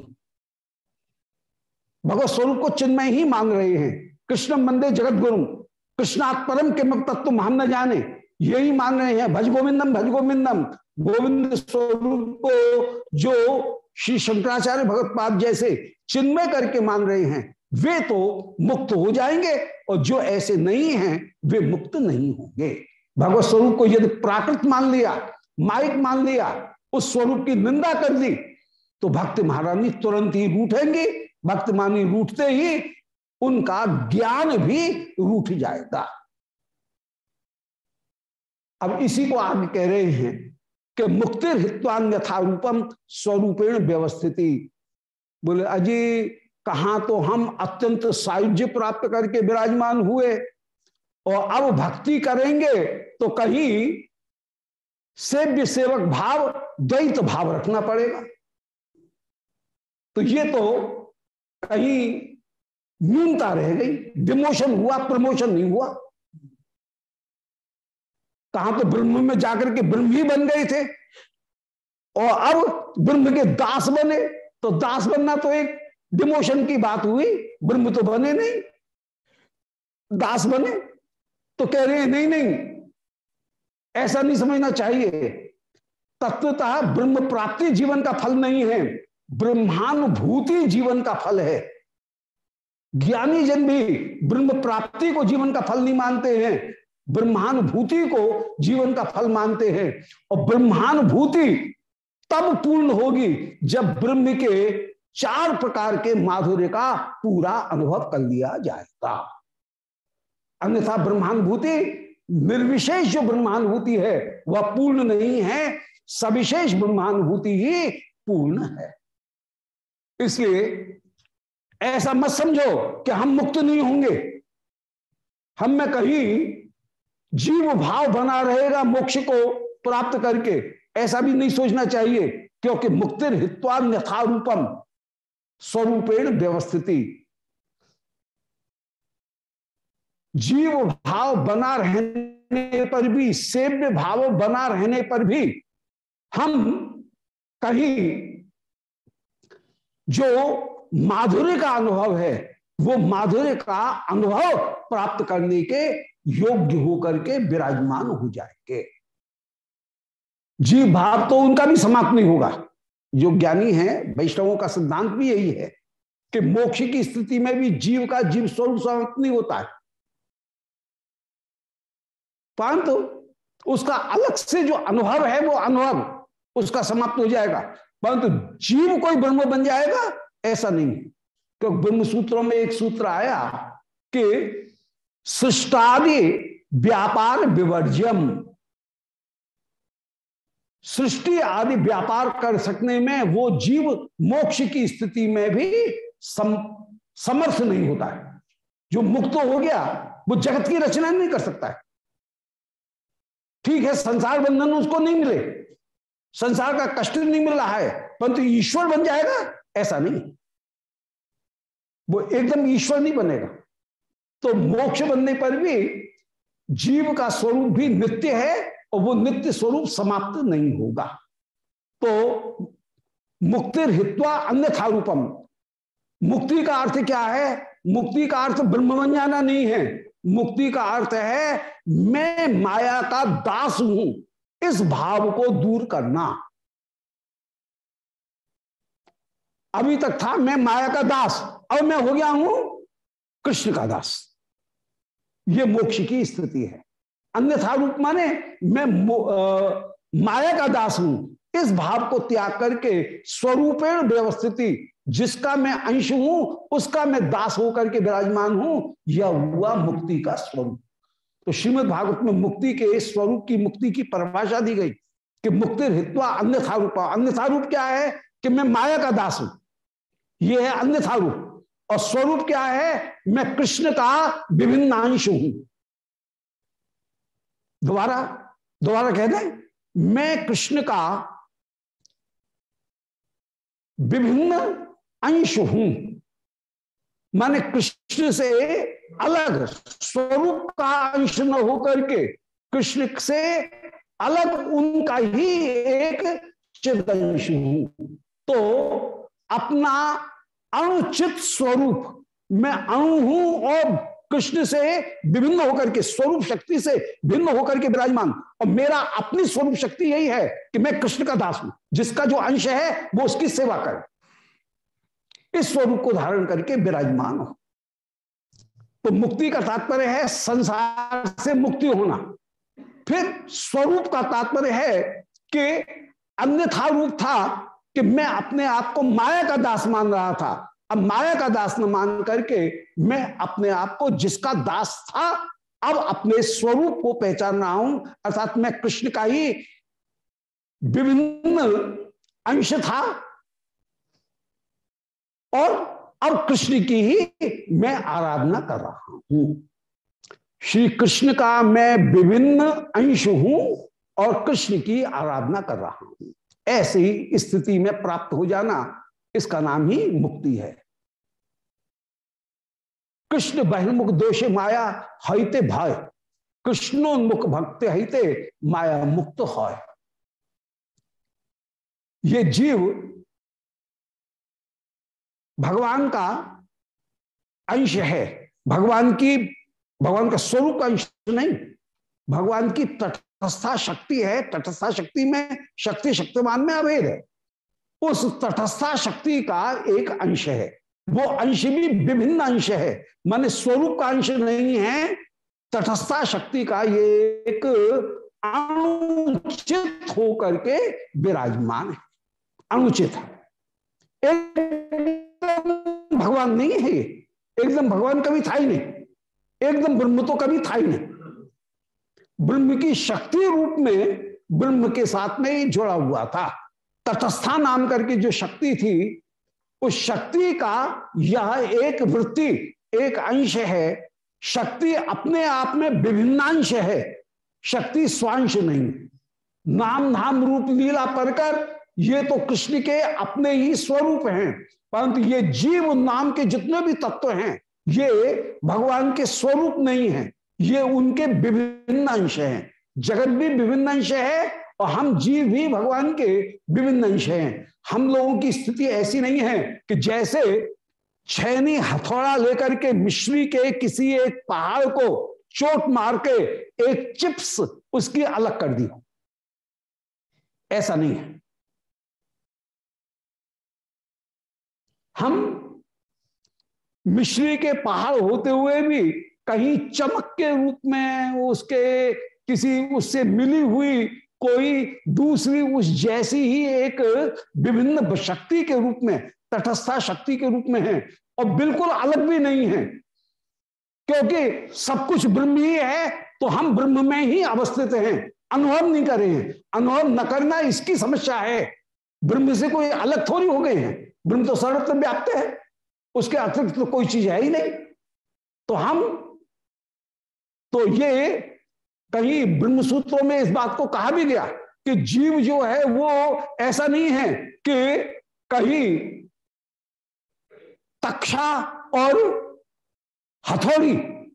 भगवत स्वरूप को चिन्मय ही मान रहे हैं। कृष्ण मंदिर जगत गुरु कृष्णात् परम के तत्व हम न जाने यही मान रहे हैं। भज गोविंदम भज गोविंदम। गोविंद स्वरूप को जो श्री शंकराचार्य भगत पाद जैसे चिन्मय करके मान रहे हैं, वे तो मुक्त हो जाएँगे और जो ऐसे नहीं हैं, वे मुक्त नहीं होंगे। भगवत स्वरूप को यदि प्राकृत मान लिया, माइक मान लिया, उस स्वरूप की निंदा कर दी तो भक्त महारानी तुरंत ही रूठेंगे। भक्त मानी रूठते ही उनका ज्ञान भी रूठ जाएगा। अब इसी को आगे कह रहे हैं कि मुक्तिर हित्वान यथा रूपम स्वरूपेण व्यवस्थिति। बोले अजय कहा तो हम अत्यंत सायुज्य प्राप्त करके विराजमान हुए और अब भक्ति करेंगे तो कहीं सेव्य सेवक भाव, द्वैत भाव रखना पड़ेगा। तो ये तो कहीं न्यूनता रह गई डिमोशन हुआ प्रमोशन नहीं हुआ। कहा तो ब्रह्म में जाकर के ब्रह्म ही बन गए थे। और अब ब्रह्म के दास बने तो दास बनना तो एक डिमोशन की बात हुई, ब्रह्म तो बने नहीं। दास बने तो कह रहे हैं, नहीं नहीं, ऐसा नहीं समझना चाहिए। तत्वतः ब्रह्म प्राप्ति जीवन का फल नहीं है, ब्रह्मानुभूति जीवन का फल है। ज्ञानी जन भी ब्रह्म प्राप्ति को जीवन का फल नहीं मानते हैं ब्रह्मानुभूति को जीवन का फल मानते हैं और ब्रह्मानुभूति तब पूर्ण होगी जब ब्रह्म के चार प्रकार के माधुर्य का पूरा अनुभव कर लिया जाएगा। अन्यथा ब्रह्मानुभूति, निर्विशेष जो ब्रह्मानुभूति है, वह पूर्ण नहीं है, सविशेष ब्रह्मानुभूति ही पूर्ण है। इसलिए ऐसा मत समझो कि हम मुक्त नहीं होंगे। हम में कहीं जीव भाव बना रहेगा मोक्ष को प्राप्त करके। ऐसा भी नहीं सोचना चाहिए, क्योंकि मुक्तिर हित्वा यथारूपम स्वरूपेण व्यवस्थिति। जीव भाव बना रहने पर भी, सेव्य भाव बना रहने पर भी हम कहीं जो माधुर्य का अनुभव है, वो माधुर्य का अनुभव प्राप्त करने के योग्य होकर के विराजमान हो जाएँगे। जीव भाव तो उनका भी समाप्त नहीं होगा। जो ज्ञानी है, वैष्णवों का सिद्धांत भी यही है कि मोक्ष की स्थिति में भी जीव का जीव स्वरूप समाप्त नहीं होता है। परंतु तो उसका अलग से जो अनुभव है, वो अनुभव उसका समाप्त हो जाएगा। परंतु तो जीव कोई ब्रह्म बन जाएगा, ऐसा नहीं क्योंकि ब्रह्म सूत्रों में एक सूत्र आया कि सृष्टादि व्यापार विवर्जम सृष्टि आदि व्यापार कर सकने में वो जीव मोक्ष की स्थिति में भी सम, समर्थ नहीं होता है। जो मुक्त हो गया वो जगत की रचना नहीं कर सकता है। ठीक है संसार बंधन उसको नहीं मिले। संसार का कष्ट नहीं मिल रहा है परंतु ईश्वर बन जाएगा ऐसा नहीं। वो एकदम ईश्वर नहीं बनेगा। तो मोक्ष बनने पर भी जीव का स्वरूप भी नित्य है और वो नित्य स्वरूप समाप्त नहीं होगा। तो मुक्तिर हित्वा अन्यथा रूपम। मुक्ति का अर्थ क्या है? मुक्ति का अर्थ ब्रह्म बन जाना नहीं है। मुक्ति का अर्थ है, मैं माया का दास हूँ, इस भाव को दूर करना। अभी तक था, मैं माया का दास, अब मैं हो गया हूँ कृष्ण का दास। ये मोक्ष की स्थिति है। अन्यथा रूप माने मैं आ, माया का दास हूँ। इस भाव को त्याग करके स्वरूपेण व्यवस्थिति जिसका मैं अंश हूँ उसका मैं दास होकर के विराजमान हूँ यह हुआ मुक्ति का स्वरूप। तो श्रीमद भागवत में मुक्ति के स्वरूप की मुक्ति की परिभाषा दी गई कि मुक्ति हित्वा अन्यथा रूप। अन्यथा रूप क्या है कि मैं माया का दास हूँ। यह है अन्यथा रूप। और स्वरूप क्या है? मैं कृष्ण का विभिन्न अंश हूँ। दोबारा दोबारा कह दें, मैं कृष्ण का विभिन्न अंश हूँ। माने कृष्ण से अलग, स्वरूप का अंश न होकर के कृष्ण से अलग उनका ही एक चिदंश हूँ। तो अपना अनुचित स्वरूप। मैं अणु हूँ और कृष्ण से विभिन्न होकर के, स्वरूप शक्ति से भिन्न होकर के विराजमान। और मेरा अपनी स्वरूप शक्ति यही है कि मैं कृष्ण का दास हूँ। जिसका जो अंश है, वो उसकी सेवा करे। इस स्वरूप को धारण करके विराजमान हो। तो मुक्ति का तात्पर्य है संसार से मुक्ति होना। फिर स्वरूप का तात्पर्य है कि अन्यथा रूप था कि मैं अपने आप को माया का दास मान रहा था। अब माया का दास न मान करके मैं अपने आप को जिसका दास था, अब अपने स्वरूप को पहचान रहा हूँ। अर्थात मैं कृष्ण का ही विभिन्न अंश था और अब कृष्ण की ही मैं आराधना कर रहा हूँ। श्री कृष्ण का मैं विभिन्न अंश हूँ और कृष्ण की आराधना कर रहा हूँ। ऐसी स्थिति में प्राप्त हो जाना इसका नाम ही मुक्ति है। कृष्ण बहिर्मुख दोष माया हईते भय। कृष्णोन्मुख भक्त हईते माया मुक्त है ये जीव भगवान का अंश है। भगवान की, भगवान का स्वरूप अंश नहीं, भगवान की तटस्था शक्ति है, तटस्था शक्ति में शक्ति शक्तिमान में अभेद है। उस तटस्था शक्ति का एक अंश है। वो अंश भी विभिन्न अंश है। माने स्वरूप का अंश नहीं है। तटस्था शक्ति का ये एक अनुचित होकर के विराजमान है। अनुचित है। एकदम भगवान नहीं है एकदम भगवान कभी था ही नहीं। एकदम ब्रह्म तो कभी था ही नहीं। ब्रह्म की शक्ति रूप में ब्रह्म के साथ में जुड़ा हुआ था। तटस्था नाम करके जो शक्ति थी, उस शक्ति का यह एक वृत्ति, एक अंश है। शक्ति अपने आप में विभिन्नांश है। शक्ति स्वांश नहीं। नाम नाम रूप लीला परकर ये तो कृष्ण के अपने ही स्वरूप हैं, परंतु ये जीव नाम के जितने भी तत्व हैं, ये भगवान के स्वरूप नहीं है। ये उनके विभिन्न अंश हैं। जगत भी विभिन्न अंश है और हम जीव भी भगवान के विभिन्न अंश हैं। हम लोगों की स्थिति ऐसी नहीं है कि जैसे छैनी हथौड़ा लेकर के मिश्री के किसी एक पहाड़ को चोट मार के एक चिप्स उसकी अलग कर दी हो। ऐसा नहीं है। हम मिश्री के पहाड़ होते हुए भी कहीं चमक के रूप में उसके किसी उससे मिली हुई कोई दूसरी उस जैसी ही एक विभिन्न शक्ति के रूप में, तटस्था शक्ति के रूप में है और बिल्कुल अलग भी नहीं है। क्योंकि सब कुछ ब्रह्म ही है तो हम ब्रह्म में ही अवस्थित हैं। अनुभव नहीं कर रहे हैं अनुभव न करना इसकी समस्या है। ब्रह्म से कोई अलग थोड़ी हो गए हैं। ब्रह्म तो सर्वत्र व्याप्त है, उसके अतिरिक्त तो कोई चीज़ है ही नहीं। तो हम तो ये कहीं ब्रह्म सूत्रों में इस बात को कहा भी गया कि जीव जो है वो ऐसा नहीं है कि कहीं तक्षा और हथौड़ी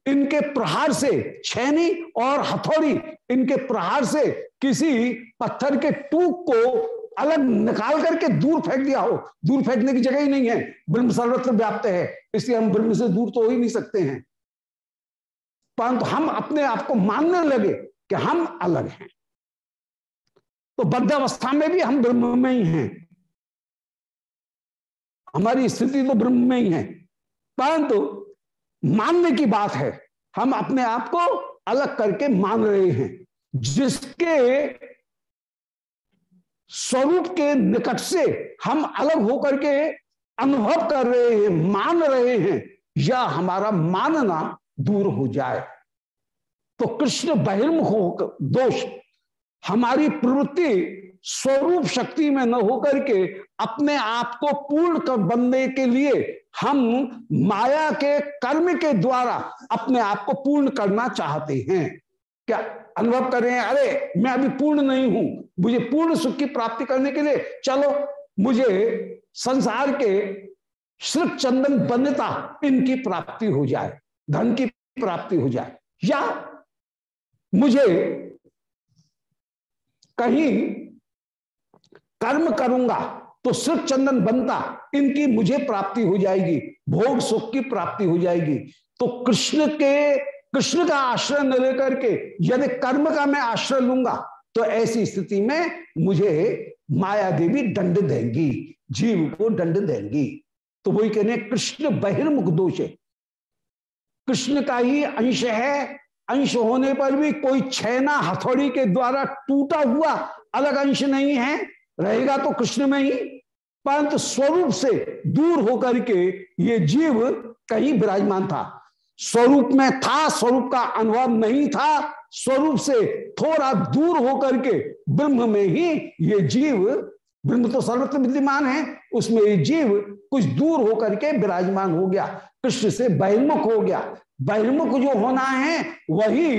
इनके प्रहार से छैनी और हथौड़ी इनके प्रहार से किसी पत्थर के टूक को अलग निकाल करके दूर फेंक दिया हो। दूर फेंकने की जगह ही नहीं है। ब्रह्म सर्वत्र व्याप्त है। इसलिए हम ब्रह्म से दूर तो हो ही नहीं सकते हैं। परंतु हम अपने आप को मानने लगे कि हम अलग हैं। तो बद्ध अवस्था में भी हम ब्रह्म में ही। हैं हमारी स्थिति तो ब्रह्म में ही है। परंतु मानने की बात है, हम अपने आप को अलग करके मान रहे हैं, जिसके स्वरूप के निकट से हम अलग होकर के अनुभव कर रहे हैं, मान रहे हैं, या हमारा मानना दूर हो जाए। तो कृष्ण बहिर्मुख हो दोष, हमारी प्रवृत्ति स्वरूप शक्ति में न होकर के अपने आप को पूर्ण कर बनने के लिए हम माया के कर्म के द्वारा अपने आप को पूर्ण करना चाहते हैं। क्या अनुभव कर रहे हैं? अरे, मैं अभी पूर्ण नहीं हूँ। मुझे पूर्ण सुख की प्राप्ति करने के लिए चलो, मुझे संसार के श्रुत चंदन बनता इनकी प्राप्ति हो जाए। धन की प्राप्ति हो जाए। या मुझे कहीं कर्म करूँगा तो सिर्फ़ चंदन बनता, इनकी मुझे प्राप्ति हो जाएगी, भोग सुख की प्राप्ति हो जाएगी। तो कृष्ण के, कृष्ण का आश्रय न लेकर के यदि कर्म का मैं आश्रय लूँगा तो ऐसी स्थिति में मुझे माया देवी दंड देंगी, जीव को दंड देंगी। तो वही कहने, कृष्ण बहिर्मुख दोष कृष्ण का ही अंश है। अंश होने पर भी कोई छैना हथौड़ी के द्वारा टूटा हुआ अलग अंश नहीं है। रहेगा तो कृष्ण में ही। परंतु स्वरूप से दूर होकर के ये जीव कहीं विराजमान था। स्वरूप में था, स्वरूप का अनुभव नहीं था। स्वरूप से थोड़ा दूर होकर के ब्रह्म में ही ये जीव ब्रह्म तो सर्वत्र विद्यमान है, उसमें ये जीव कुछ दूर होकर के विराजमान हो गया। कृष्ण से बहिर्मुख हो गया। बहिर्मुख जो होना है, वही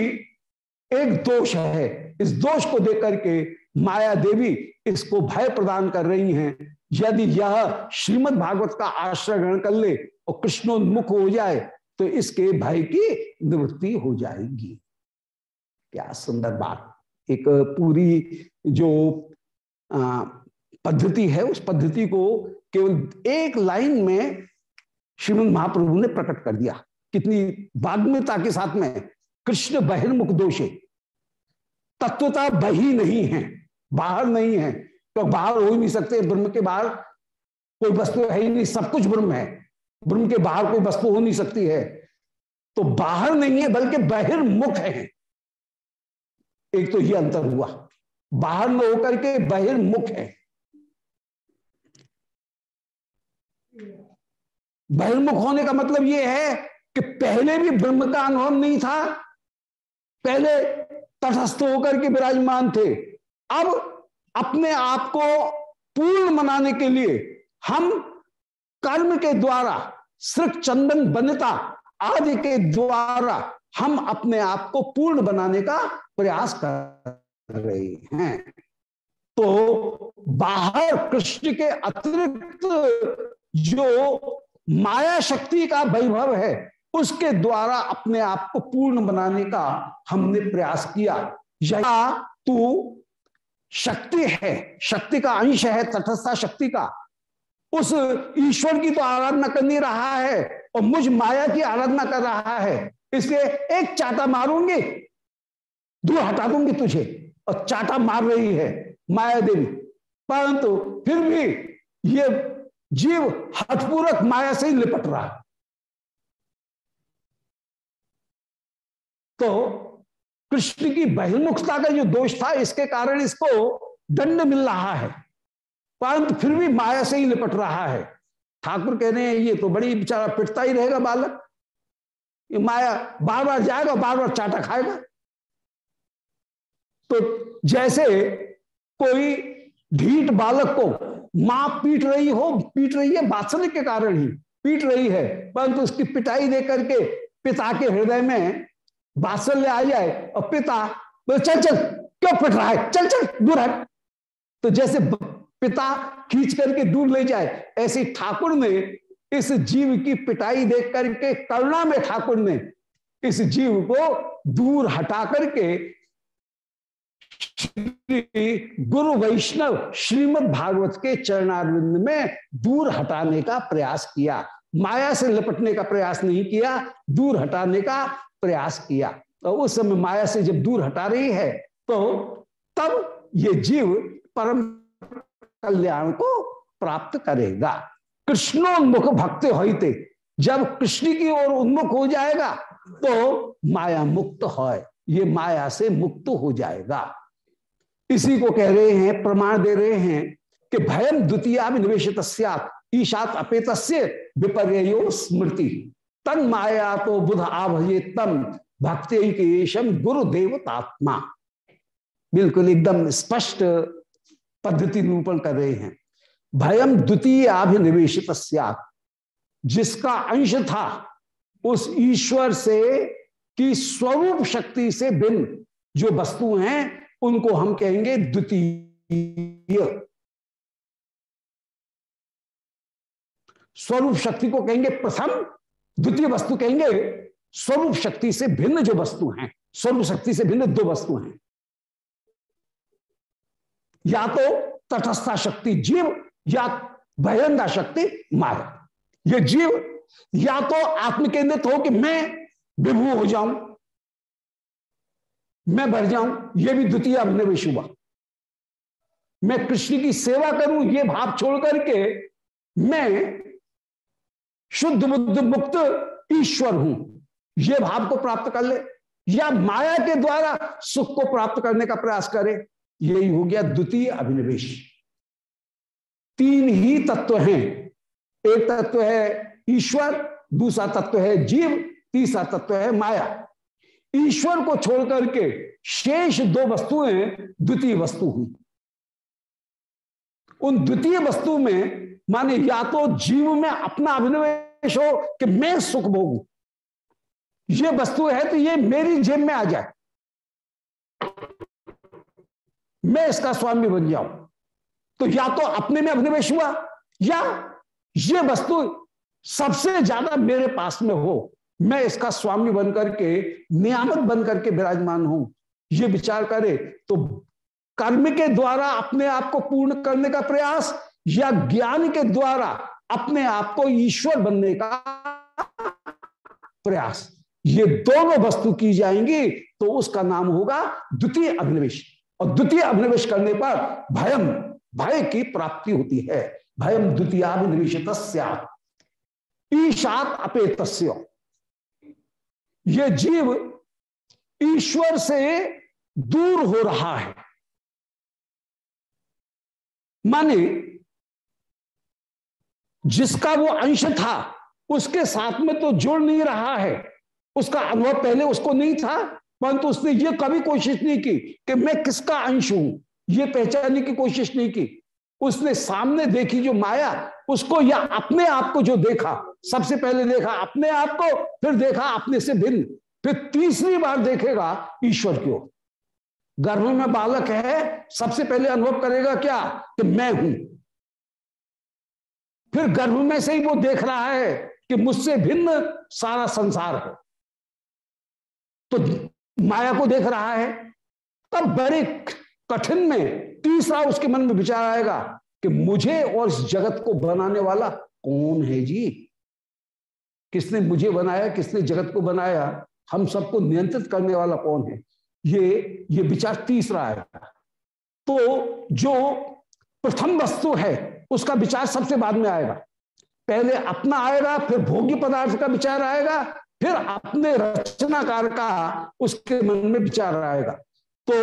एक दोष है। इस दोष को देख करके माया देवी इसको भय प्रदान कर रही हैं। यदि यह श्रीमद भागवत का आश्रय ग्रहण कर ले और कृष्णोन्मुख हो जाए तो इसके भय की निवृत्ति हो जाएगी। क्या सुंदर बात। एक पूरी जो पद्धति है, उस पद्धति को केवल एक लाइन में श्रीमद महाप्रभु ने प्रकट कर दिया। कितनी बाग्यता के साथ में, कृष्ण बहिर्मुख दोषे, तत्वता बही नहीं है, बाहर नहीं है तो बाहर हो ही नहीं सकते, ब्रह्म के बाहर कोई वस्तु है ही नहीं, सब कुछ ब्रह्म है, ब्रह्म के बाहर कोई वस्तु हो नहीं सकती है। तो बाहर नहीं है, बल्कि बहिर्मुख है। एक तो ये अंतर हुआ, बाहर में होकर के बहिर्मुख है। बहिर्मुख होने का मतलब यह है कि पहले भी ब्रह्म का अनुभव नहीं था। पहले तटस्थ होकर के विराजमान थे। अब अपने आप को पूर्ण मनाने के लिए हम कर्म के द्वारा श्रृक चंदन बनता आदि के द्वारा हम अपने आप को पूर्ण बनाने का प्रयास कर रहे हैं। तो बाहर कृष्ण के अतिरिक्त जो माया शक्ति का वैभव है। उसके द्वारा अपने आप को पूर्ण बनाने का हमने प्रयास किया। या तू शक्ति है। शक्ति का अंश है, तटस्था शक्ति का। उस ईश्वर की तो आराधना कर नहीं रहा है और मुझ माया की आराधना कर रहा है। इसलिए एक चाटा मारूँगी दूर हटा दूँगी तुझे और चाटा मार रही है माया देवी परंतु फिर भी ये जीव हठपूर्वक माया से ही लिपट रहा है। तो कृष्ण की बहिर्मुखता का जो दोष था, इसके कारण इसको दंड मिल रहा है। परंतु फिर भी माया से ही लिपट रहा है। ठाकुर कह रहे हैं, ये तो बड़ी बेचारा पिटता ही रहेगा बालक। ये माया बार बार जाएगा बार बार चाटा खाएगा। तो जैसे कोई ढीठ बालक को माँ पीट रही हो, पीट रही है, बात्सल्य के कारण ही पीट रही है। परंतु उसकी पिटाई दे करके पिता के हृदय में बात्सल्य आ जाए और पिता बोले, चल चल, क्यों पिट रहा है? चल चल, दूर हट। तो जैसे पिता खींच करके दूर ले जाए, ऐसे ठाकुर ने इस जीव की पिटाई देख करके करुणा में ठाकुर ने इस जीव को दूर हटा करके गुरु वैष्णव श्रीमद भागवत के चरणारविंद में दूर हटाने का प्रयास किया। माया से लिपटने का प्रयास नहीं किया, दूर हटाने का प्रयास किया। तो उस समय माया से जब दूर हटा रही है तो तब ये जीव परम कल्याण को प्राप्त करेगा। कृष्णोन्मुख भक्त होते जब कृष्ण की ओर उन्मुख हो जाएगा तो माया मुक्त हो। ये माया से मुक्त हो जाएगा। इसी को कह रहे हैं, प्रमाण दे रहे हैं कि भयम द्वितीय निवेशित ईशात अपेत विपर्यो स्मृति। तन माया तो बुध आभजे तम भक्ति गुरु देवतात्मा बिल्कुल एकदम स्पष्ट पद्धति निरूपण कर रहे हैं। भयम द्वितीय अभिनिवेशित जिसका अंश था उस ईश्वर से की स्वरूप शक्ति से भिन्न जो वस्तु हैं उनको हम कहेंगे द्वितीय। स्वरूप शक्ति को कहेंगे प्रथम, द्वितीय वस्तु कहेंगे स्वरूप शक्ति से भिन्न जो वस्तु हैं, स्वरूप शक्ति से भिन्न दो वस्तु हैं। या तो तटस्था शक्ति जीव, या बहिरंगा शक्ति माया। ये जीव या तो आत्मकेंद्रित हो कि मैं विभू हो जाऊँ मैं भर जाऊँ यह भी द्वितीय अभिनिवेश हुआ मैं कृष्ण की सेवा करूँ, ये भाव छोड़ करके मैं शुद्ध बुद्ध मुक्त ईश्वर हूँ। यह भाव को प्राप्त कर ले। या माया के द्वारा सुख को प्राप्त करने का प्रयास करे। यही हो गया द्वितीय अभिनिवेश। तीन ही तत्व हैं। एक तत्व है ईश्वर, दूसरा तत्व है जीव, तीसरा तत्व है माया। ईश्वर को छोड़कर के शेष दो वस्तुएँ द्वितीय वस्तु हुई। उन द्वितीय वस्तु में, माने या तो जीव में अपना अभिनिवेश हो कि मैं सुख भोगू। ये वस्तु है तो ये मेरी जेब में आ जाए। मैं इसका स्वामी बन जाऊँ। तो या तो अपने में अभिनिवेश हुआ, या ये वस्तु सबसे ज़्यादा मेरे पास में हो। मैं इसका स्वामी बन करके नियामक बन करके विराजमान हूँ। ये विचार करे तो कर्म के द्वारा अपने आप को पूर्ण करने का प्रयास या ज्ञान के द्वारा अपने आप को ईश्वर बनने का प्रयास, ये दोनों वस्तु की जाएँगी तो उसका नाम होगा द्वितीय अभिनिवेश और द्वितीय अभिनिवेश करने पर भयम, भय की प्राप्ति होती है। भयम द्वितीयाभिनिवेशित ईशात अपेत ये जीव ईश्वर से दूर हो रहा है। माने जिसका वो अंश था, उसके साथ में तो जुड़ नहीं रहा है। उसका अनुभव पहले उसको नहीं था, परंतु उसने ये कभी कोशिश नहीं की कि मैं किसका अंश हूँ। ये पहचानने की कोशिश नहीं की। उसने सामने देखी जो माया, उसको या अपने आप को जो देखा सबसे पहले देखा अपने आप को, फिर देखा अपने से भिन्न। फिर तीसरी बार देखेगा ईश्वर को गर्भ में बालक है, सबसे पहले अनुभव करेगा क्या? कि मैं हूँ। फिर गर्भ में से ही वो देख रहा है कि मुझसे भिन्न सारा संसार है। तो माया को देख रहा है। तब बड़े कठिन में तीसरा उसके मन में विचार आएगा कि मुझे और इस जगत को बनाने वाला कौन है जी? किसने मुझे बनाया, किसने जगत को बनाया, हम सबको नियंत्रित करने वाला कौन है? ये ये विचार तीसरा आएगा तो जो प्रथम वस्तु है, उसका विचार सबसे बाद में आएगा। पहले अपना आएगा, फिर भोगी पदार्थ का विचार आएगा, फिर अपने रचनाकार का उसके मन में विचार आएगा। तो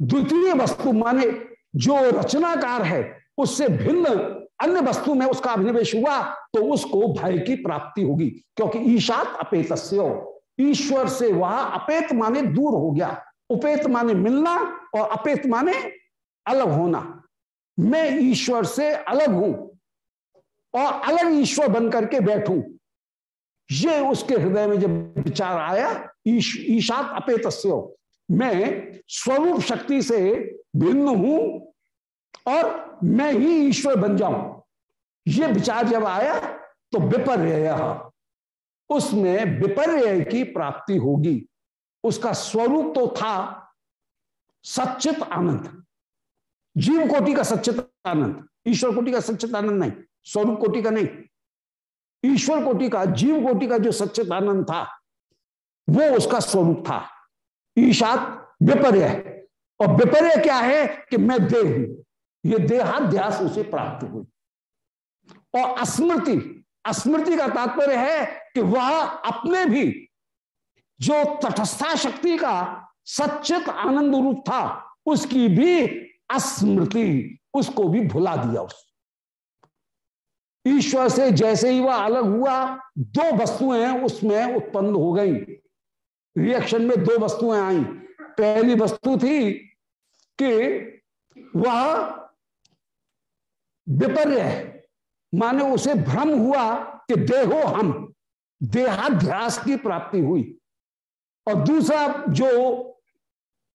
द्वितीय वस्तु माने जो रचनाकार है, उससे भिन्न अन्य वस्तु में उसका अभिनिवेश हुआ तो उसको भय की प्राप्ति होगी, क्योंकि ईशात अपेत ईश्वर से वह अपेत माने दूर हो गया। उपेत माने मिलना और अपेत माने अलग होना। मैं ईश्वर से अलग हूँ और अलग ईश्वर बन करके बैठूं। ये उसके हृदय में जब विचार आया ईशात अपेत मैं स्वरूप शक्ति से भिन्न हूँ और मैं ही ईश्वर बन जाऊँ। ये विचार जब आया तो विपर्य उसमें विपर्य की प्राप्ति होगी। उसका स्वरूप तो था सच्चित आनंद। जीव कोटि का सच्चित आनंद। ईश्वर कोटि का सच्चित आनंद नहीं, स्वरूप कोटि का नहीं। ईश्वर कोटि का, जीव कोटि का जो सच्चित आनंद था, वो उसका स्वरूप था। ईशात विपर्य और विपर्य क्या है कि मैं देह हूँ। ये देहाध्यास उसे प्राप्त हुई। और स्मृति स्मृति का तात्पर्य है कि वह अपने भी जो तटस्था शक्ति का सचित आनंद रूप था, उसकी भी अस्मृति, उसको भी भुला दिया उस ईश्वर से जैसे ही वह अलग हुआ, दो वस्तुएँ उसमें उत्पन्न हो गई। रिएक्शन में दो वस्तुएँ आई। पहली वस्तु थी कि वह विपर्य माने उसे भ्रम हुआ कि देहो हम। देहाध्यास की प्राप्ति हुई। और दूसरा जो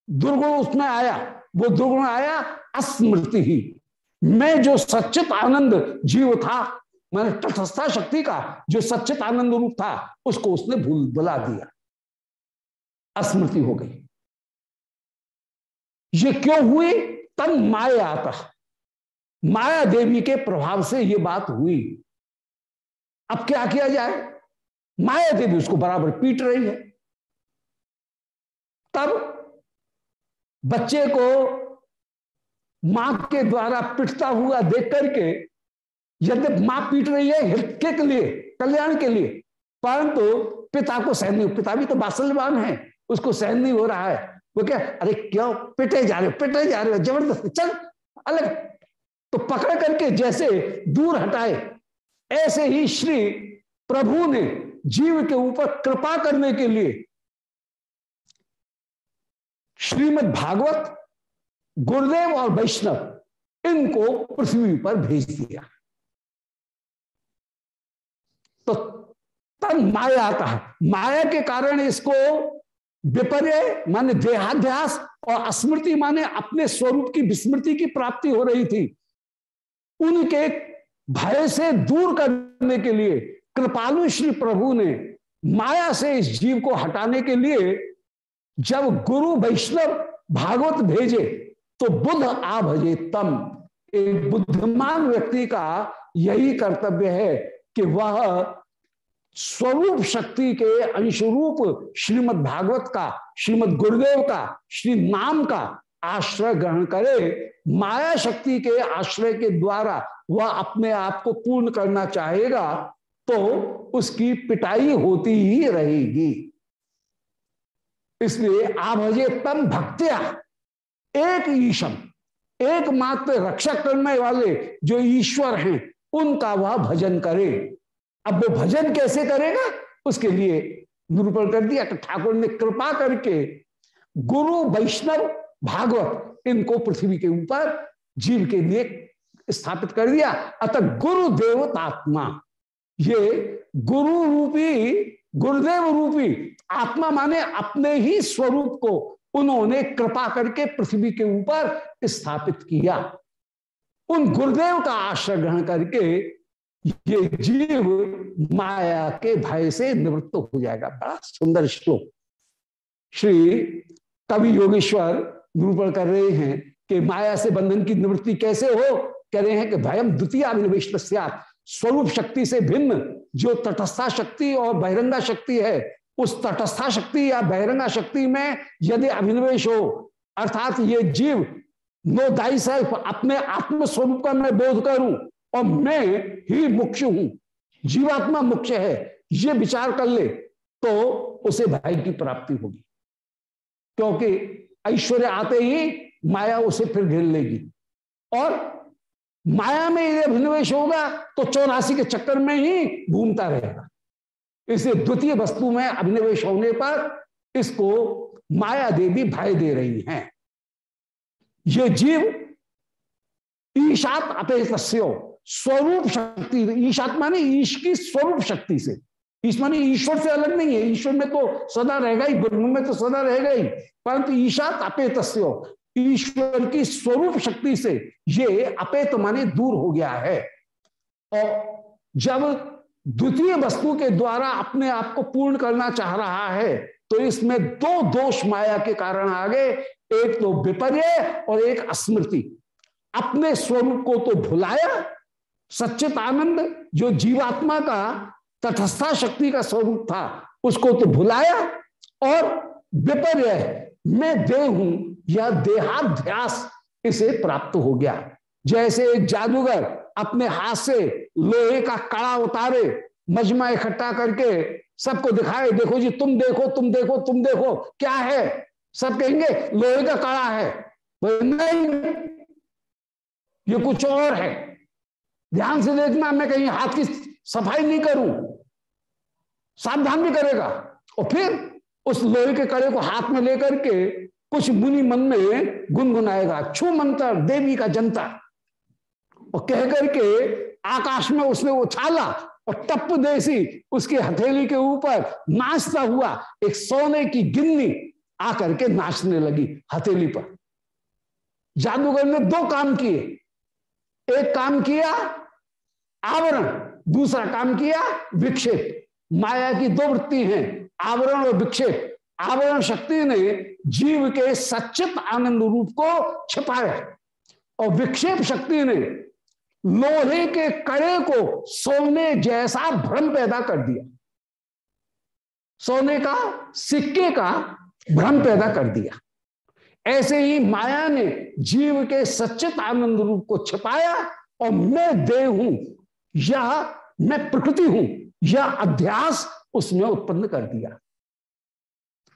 दुर्गुण उसमें आया, वो दुर्गुण आया अस्मृति ही। मैं जो सच्चित आनंद जीव था, मैंने तटस्था शक्ति का जो सच्चित आनंद रूप था, उसको उसने भूल बुला दिया। अस्मृति हो गई। ये क्यों हुई? तन माया आता माया देवी के प्रभाव से ये बात हुई। अब क्या किया जाए? माया देवी उसको बराबर पीट रही है। तब बच्चे को माँ के द्वारा पिटता हुआ देख करके यदि माँ पीट रही है हित के लिए, कल्याण के लिए, परंतु पिता को सहन नहीं, पिता भी तो बासल्यवान है, उसको सहन नहीं हो रहा है। वो क्या, अरे क्यों? पिटे जा रहे हो, पिटे जा रहे हो, ज़बरदस्त, चल, अलग तो पकड़ करके जैसे दूर हटाए, ऐसे ही श्री प्रभु ने जीव के ऊपर कृपा करने के लिए श्रीमद् भागवत, गुरुदेव और वैष्णव इनको पृथ्वी पर भेज दिया। तो तन माया का माया के कारण इसको विपर्य माने देहाध्यास और स्मृति माने अपने स्वरूप की विस्मृति की प्राप्ति हो रही थी। उनके भय से दूर करने के लिए कृपालु श्री प्रभु ने माया से इस जीव को हटाने के लिए जब गुरु वैष्णव भागवत भेजे तो बुद्ध आ भजे तम। एक बुद्धिमान व्यक्ति का यही कर्तव्य है कि वह स्वरूप शक्ति के अंशरूप श्रीमद भागवत का श्रीमद गुरुदेव का, श्री नाम का आश्रय ग्रहण करे, माया शक्ति के आश्रय के द्वारा वह अपने आप को पूर्ण करना चाहेगा तो उसकी पिटाई होती ही रहेगी। इसलिए आभजे तम भक्त्या, एक ईशम, एकमात्र रक्षा करने वाले जो ईश्वर हैं, उनका वह भजन करे। अब वो भजन कैसे करेगा? उसके लिए निरूपण कर दिया कि ठाकुर ने कृपा करके गुरु वैष्णव भागवत इनको पृथ्वी के ऊपर जीव के लिए स्थापित कर दिया। अतः गुरुदेवतात्मा ये गुरु रूपी, गुरुदेव रूपी आत्मा माने अपने ही स्वरूप को उन्होंने कृपा करके पृथ्वी के ऊपर स्थापित किया। उन गुरुदेव का आश्रय ग्रहण करके ये जीव माया के भय से निवृत्त हो जाएगा। बड़ा सुंदर श्लोक। श्री कवि योगेश्वर निरूपण कर रहे हैं कि माया से बंधन की निवृत्ति कैसे हो? कह रहे हैं कि भयम द्वितीय अभिनिवेश स्वरूप शक्ति से भिन्न जो तटस्था शक्ति और बहिरंगा शक्ति है, उस तटस्था शक्ति या बहिरंगा शक्ति में यदि अभिनिवेश हो, अर्थात ये जीव, नो दाई सेल्फ, अपने आत्म स्वरूप का मैं बोध करूँ और मैं ही मुख्य हूँ, जीवात्मा मुख्य है, ये विचार कर ले तो उसे भाई की प्राप्ति होगी। क्योंकि ऐश्वर्य आते ही माया उसे फिर घेर लेगी। और माया में यदि अभिनिवेश होगा तो चौरासी के चक्कर में ही घूमता रहेगा। इसे द्वितीय वस्तु में अभिनिवेश होने पर इसको माया देवी भय दे रही हैं। ये जीव ईशात अपेत स्वरूप शक्ति, ईशात माने ईश की स्वरूप शक्ति से। ईश माने ईश्वर से अलग नहीं है। ईश्वर में तो सदा रहेगा ही, ब्रह्म में तो सदा रहेगा ही। परंतु ईशात अपेत ईश्वर की स्वरूप शक्ति से ये अपेत माने दूर हो गया है। और जब द्वितीय वस्तु के द्वारा अपने आप को पूर्ण करना चाह रहा है तो इसमें दो दोष माया के कारण आ गए। एक तो विपर्य और एक स्मृति अपने स्वरूप को तो भुलाया सच्चित आनंद जो जीवात्मा का तटस्था शक्ति का स्वरूप था। उसको तो भुलाया और विपर्य, मैं देह हूँ या देहाध्यास इसे प्राप्त हो गया। जैसे एक जादूगर अपने हाथ से लोहे का कड़ा उतारे, मजमा इकट्ठा करके सबको दिखाए, देखो जी, तुम देखो तुम देखो तुम देखो, क्या है? सब कहेंगे, लोहे का कड़ा है। नहीं, ये कुछ और है। ध्यान से देखना, मैं कहीं हाथ की सफ़ाई नहीं करूँ। सावधान भी करेगा। और फिर उस लोहे के कड़े को हाथ में लेकर के कुछ मुनि मन में गुनगुनाएगा, छू मंत्र, देवी का जनता और कह करके आकाश में उसने उछाला और टप देसी उसकी हथेली के ऊपर नाचता हुआ एक सोने की गिन्नी आकर के नाचने लगी हथेली पर। जादूगर ने दो काम किए। एक काम किया, आवरण, दूसरा काम किया, विक्षेप। माया की दो वृत्ति हैं, आवरण और विक्षेप। आवरण शक्ति ने जीव के सचित आनंद रूप को छिपाया और विक्षेप शक्ति ने लोहे के कड़े को सोने जैसा भ्रम पैदा कर दिया। सोने का, सिक्के का भ्रम पैदा कर दिया। ऐसे ही माया ने जीव के सचित आनंद रूप को छिपाया और मैं देह हूँ, या मैं प्रकृति हूँ यह अध्यास उसने उत्पन्न कर दिया।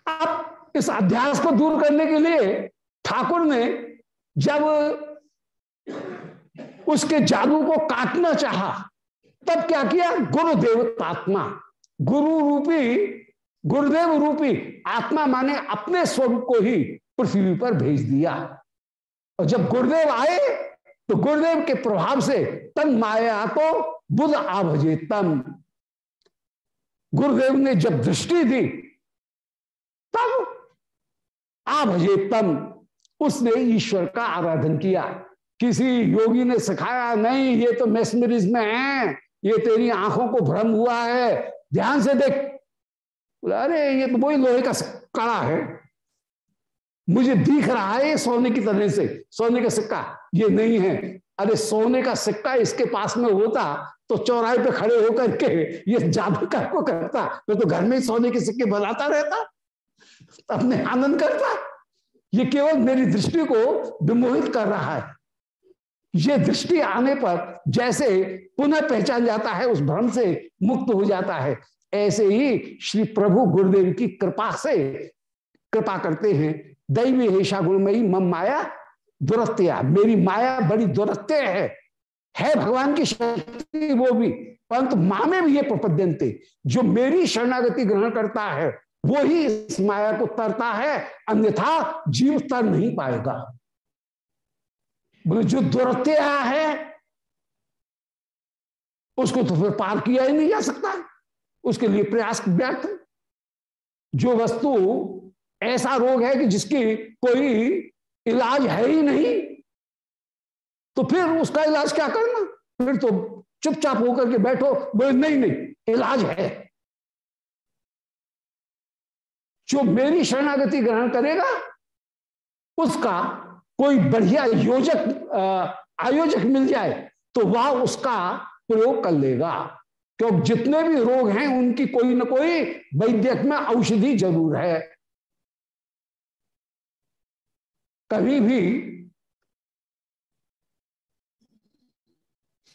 अब इस अध्यास को दूर करने के लिए ठाकुर ने जब उसके जादू को काटना चाहा, तब क्या किया? गुरुदेव आत्मा। गुरु रूपी, गुरुदेव रूपी आत्मा माने अपने स्वरूप को ही पृथ्वी पर भेज दिया। और जब गुरुदेव आए तो गुरुदेव के प्रभाव से तन माया तो बुध आभजे तम गुरुदेव ने जब दृष्टि दी, तब आभजे तम, उसने ईश्वर का आराधन किया। किसी योगी ने सिखाया, नहीं, ये तो मैसमरीज में है, ये तेरी आँखों को भ्रम हुआ है, ध्यान से देख। अरे, ये तो वही लोहे का कड़ा है। मुझे दिख रहा है सोने की तरह से, सोने का सिक्का, ये नहीं है। अरे सोने का सिक्का इसके पास में होता तो चौराहे पे खड़े होकर के ये जादू कर को करता। मैं तो घर में ही सोने के सिक्के बनाता रहता, अपने आनंद करता। ये केवल मेरी दृष्टि को विमोहित कर रहा है। ये दृष्टि आने पर जैसे पुनः पहचान जाता है, उस भ्रम से मुक्त हो जाता है। ऐसे ही श्री प्रभु गुरुदेव की कृपा से कृपा करते हैं। दैवी हेषा गुरुमयी मम माया दुरत्या मेरी माया बड़ी दुरत्य है। है भगवान की शक्ति वो भी। परंतु माँ में भी ये प्रपद्यंते जो मेरी शरणागति ग्रहण करता है, वो ही इस माया को तरता है, अन्यथा जीव तर नहीं पाएगा। जो दुरत्या है, उसको तो फिर पार किया ही नहीं जा सकता। उसके लिए प्रयास व्यर्थ। जो वस्तु ऐसा रोग है कि जिसकी कोई इलाज है ही नहीं। तो फिर उसका इलाज क्या करना? फिर तो चुपचाप होकर के बैठो, बोले, नहीं नहीं, इलाज है। जो मेरी शरणागति ग्रहण करेगा, उसका कोई बढ़िया योजक आयोजक मिल जाए तो वह उसका प्रयोग कर लेगा। क्योंकि जितने भी रोग हैं, उनकी कोई ना कोई वैद्यक में औषधि ज़रूर है। कभी भी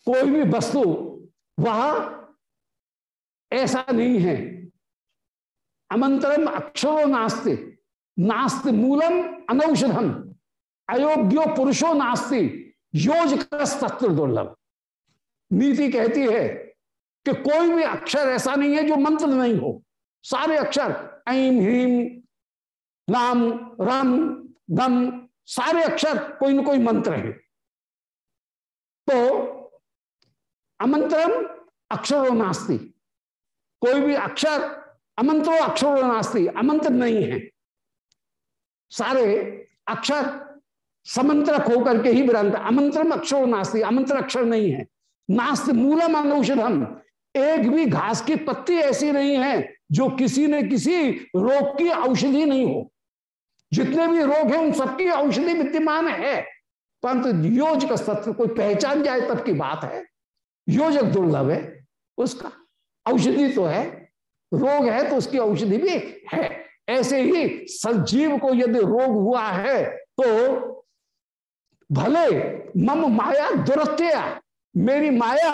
कोई भी वस्तु वह ऐसा नहीं है। अमंतरम अक्षरो नास्ति नास्ति मूलम अनौषधम, अयोग्यो पुरुषो नास्ति योज तत्व दुर्लभ। नीति कहती है कि कोई भी अक्षर ऐसा नहीं है जो मंत्र नहीं हो। सारे अक्षर ऐम ह्रीम नाम रम दम सारे अक्षर कोई ना कोई मंत्र है। तो अमंत्रम अक्षरो नास्ति। कोई भी अक्षर अमंत्रो अक्षरो नास्ति, अमंत्र नहीं है। सारे अक्षर समंत्रक होकर के ही विरांत। अमंत्रम अक्षरो नास्ति, अमंत्र अक्षर नहीं है। नास्त मूलम अनुषधम एक भी घास की पत्ती ऐसी नहीं है जो किसी न किसी रोग की औषधि नहीं हो। जितने भी रोग हैं, उन सबकी औषधि विद्यमान है। परंतु योजक सत्य कोई पहचान जाए तब की बात है। योजक दुर्लभ है, उसका औषधि तो है, रोग है तो उसकी औषधि भी है। ऐसे ही सजीव को यदि रोग हुआ है तो भले मम माया दुरत्य मेरी माया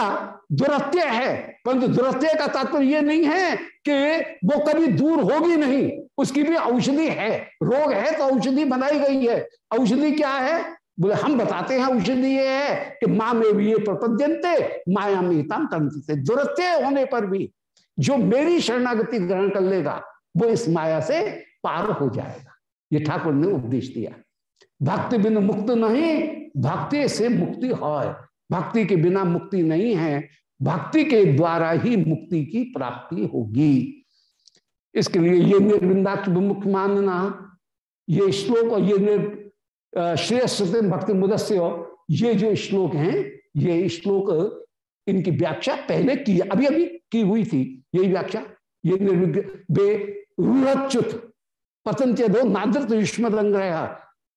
दुरत्य है, परंतु दुरत्य का तात्पर्य यह नहीं है कि वो कभी दूर होगी नहीं। उसकी भी औषधि है, रोग है तो औषधि बनाई गई है। औषधि क्या है? बोले, हम बताते हैं औषधि ये है कि माँ में भी ये प्रपद्यंते माया मीताम तंत्र से दुरत्य होने पर भी जो मेरी शरणागति ग्रहण कर लेगा, वो इस माया से पार हो जाएगा। ये ठाकुर ने उपदेश दिया। भक्ति बिन मुक्त नहीं, भक्ति से मुक्ति है भक्ति के बिना मुक्ति नहीं है, भक्ति के द्वारा ही मुक्ति की प्राप्ति होगी। इसके लिए ये निर्विंदाक्ष विमुख मानना, ये श्लोक और ये श्रेय भक्ति मुदस्य ये जो श्लोक हैं, ये श्लोक इनकी व्याख्या पहले की, अभी अभी की हुई थी, यही व्याख्या, ये निर्विघ्न पतंत्य दो नादृत युष्म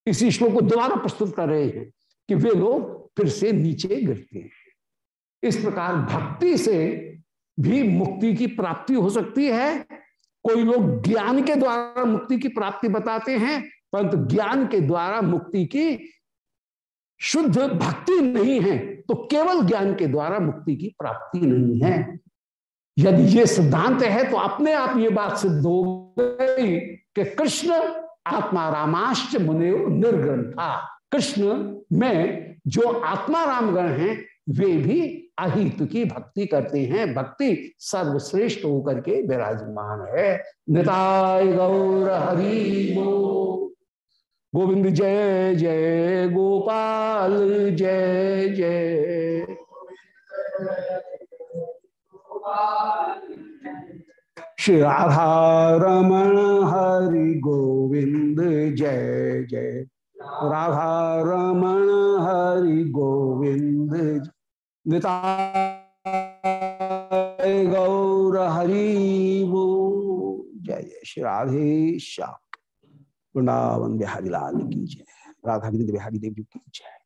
इसी श्लोक को दोबारा प्रस्तुत कर रहे हैं कि वे लोग फिर से नीचे गिरते हैं। इस प्रकार भक्ति से भी मुक्ति की प्राप्ति हो सकती है कोई लोग ज्ञान के द्वारा मुक्ति की प्राप्ति बताते हैं, परंतु ज्ञान के द्वारा मुक्ति की शुद्ध भक्ति नहीं है तो केवल ज्ञान के द्वारा मुक्ति की प्राप्ति नहीं है। यदि ये सिद्धांत है तो अपने आप ये बात सिद्ध हो गई कि कृष्ण आत्मा रामाश्च मुने निर्ग्रंथा। कृष्ण में जो आत्मा रामगण हैं वे भी अहित की भक्ति करते हैं। भक्ति सर्वश्रेष्ठ होकर के विराजमान है। निताय गौर हरि गोविंद जय जय गोपाल, जय जय। श्री राधा रमण हरि गोविंद जय जय। राधा रमण हरि गोविंद निताय गौर हरिबो जय जय श्री राधे श्याम। वृंदावन बिहारी लाल की जय। राधा गोविंद बिहारी देव की जय।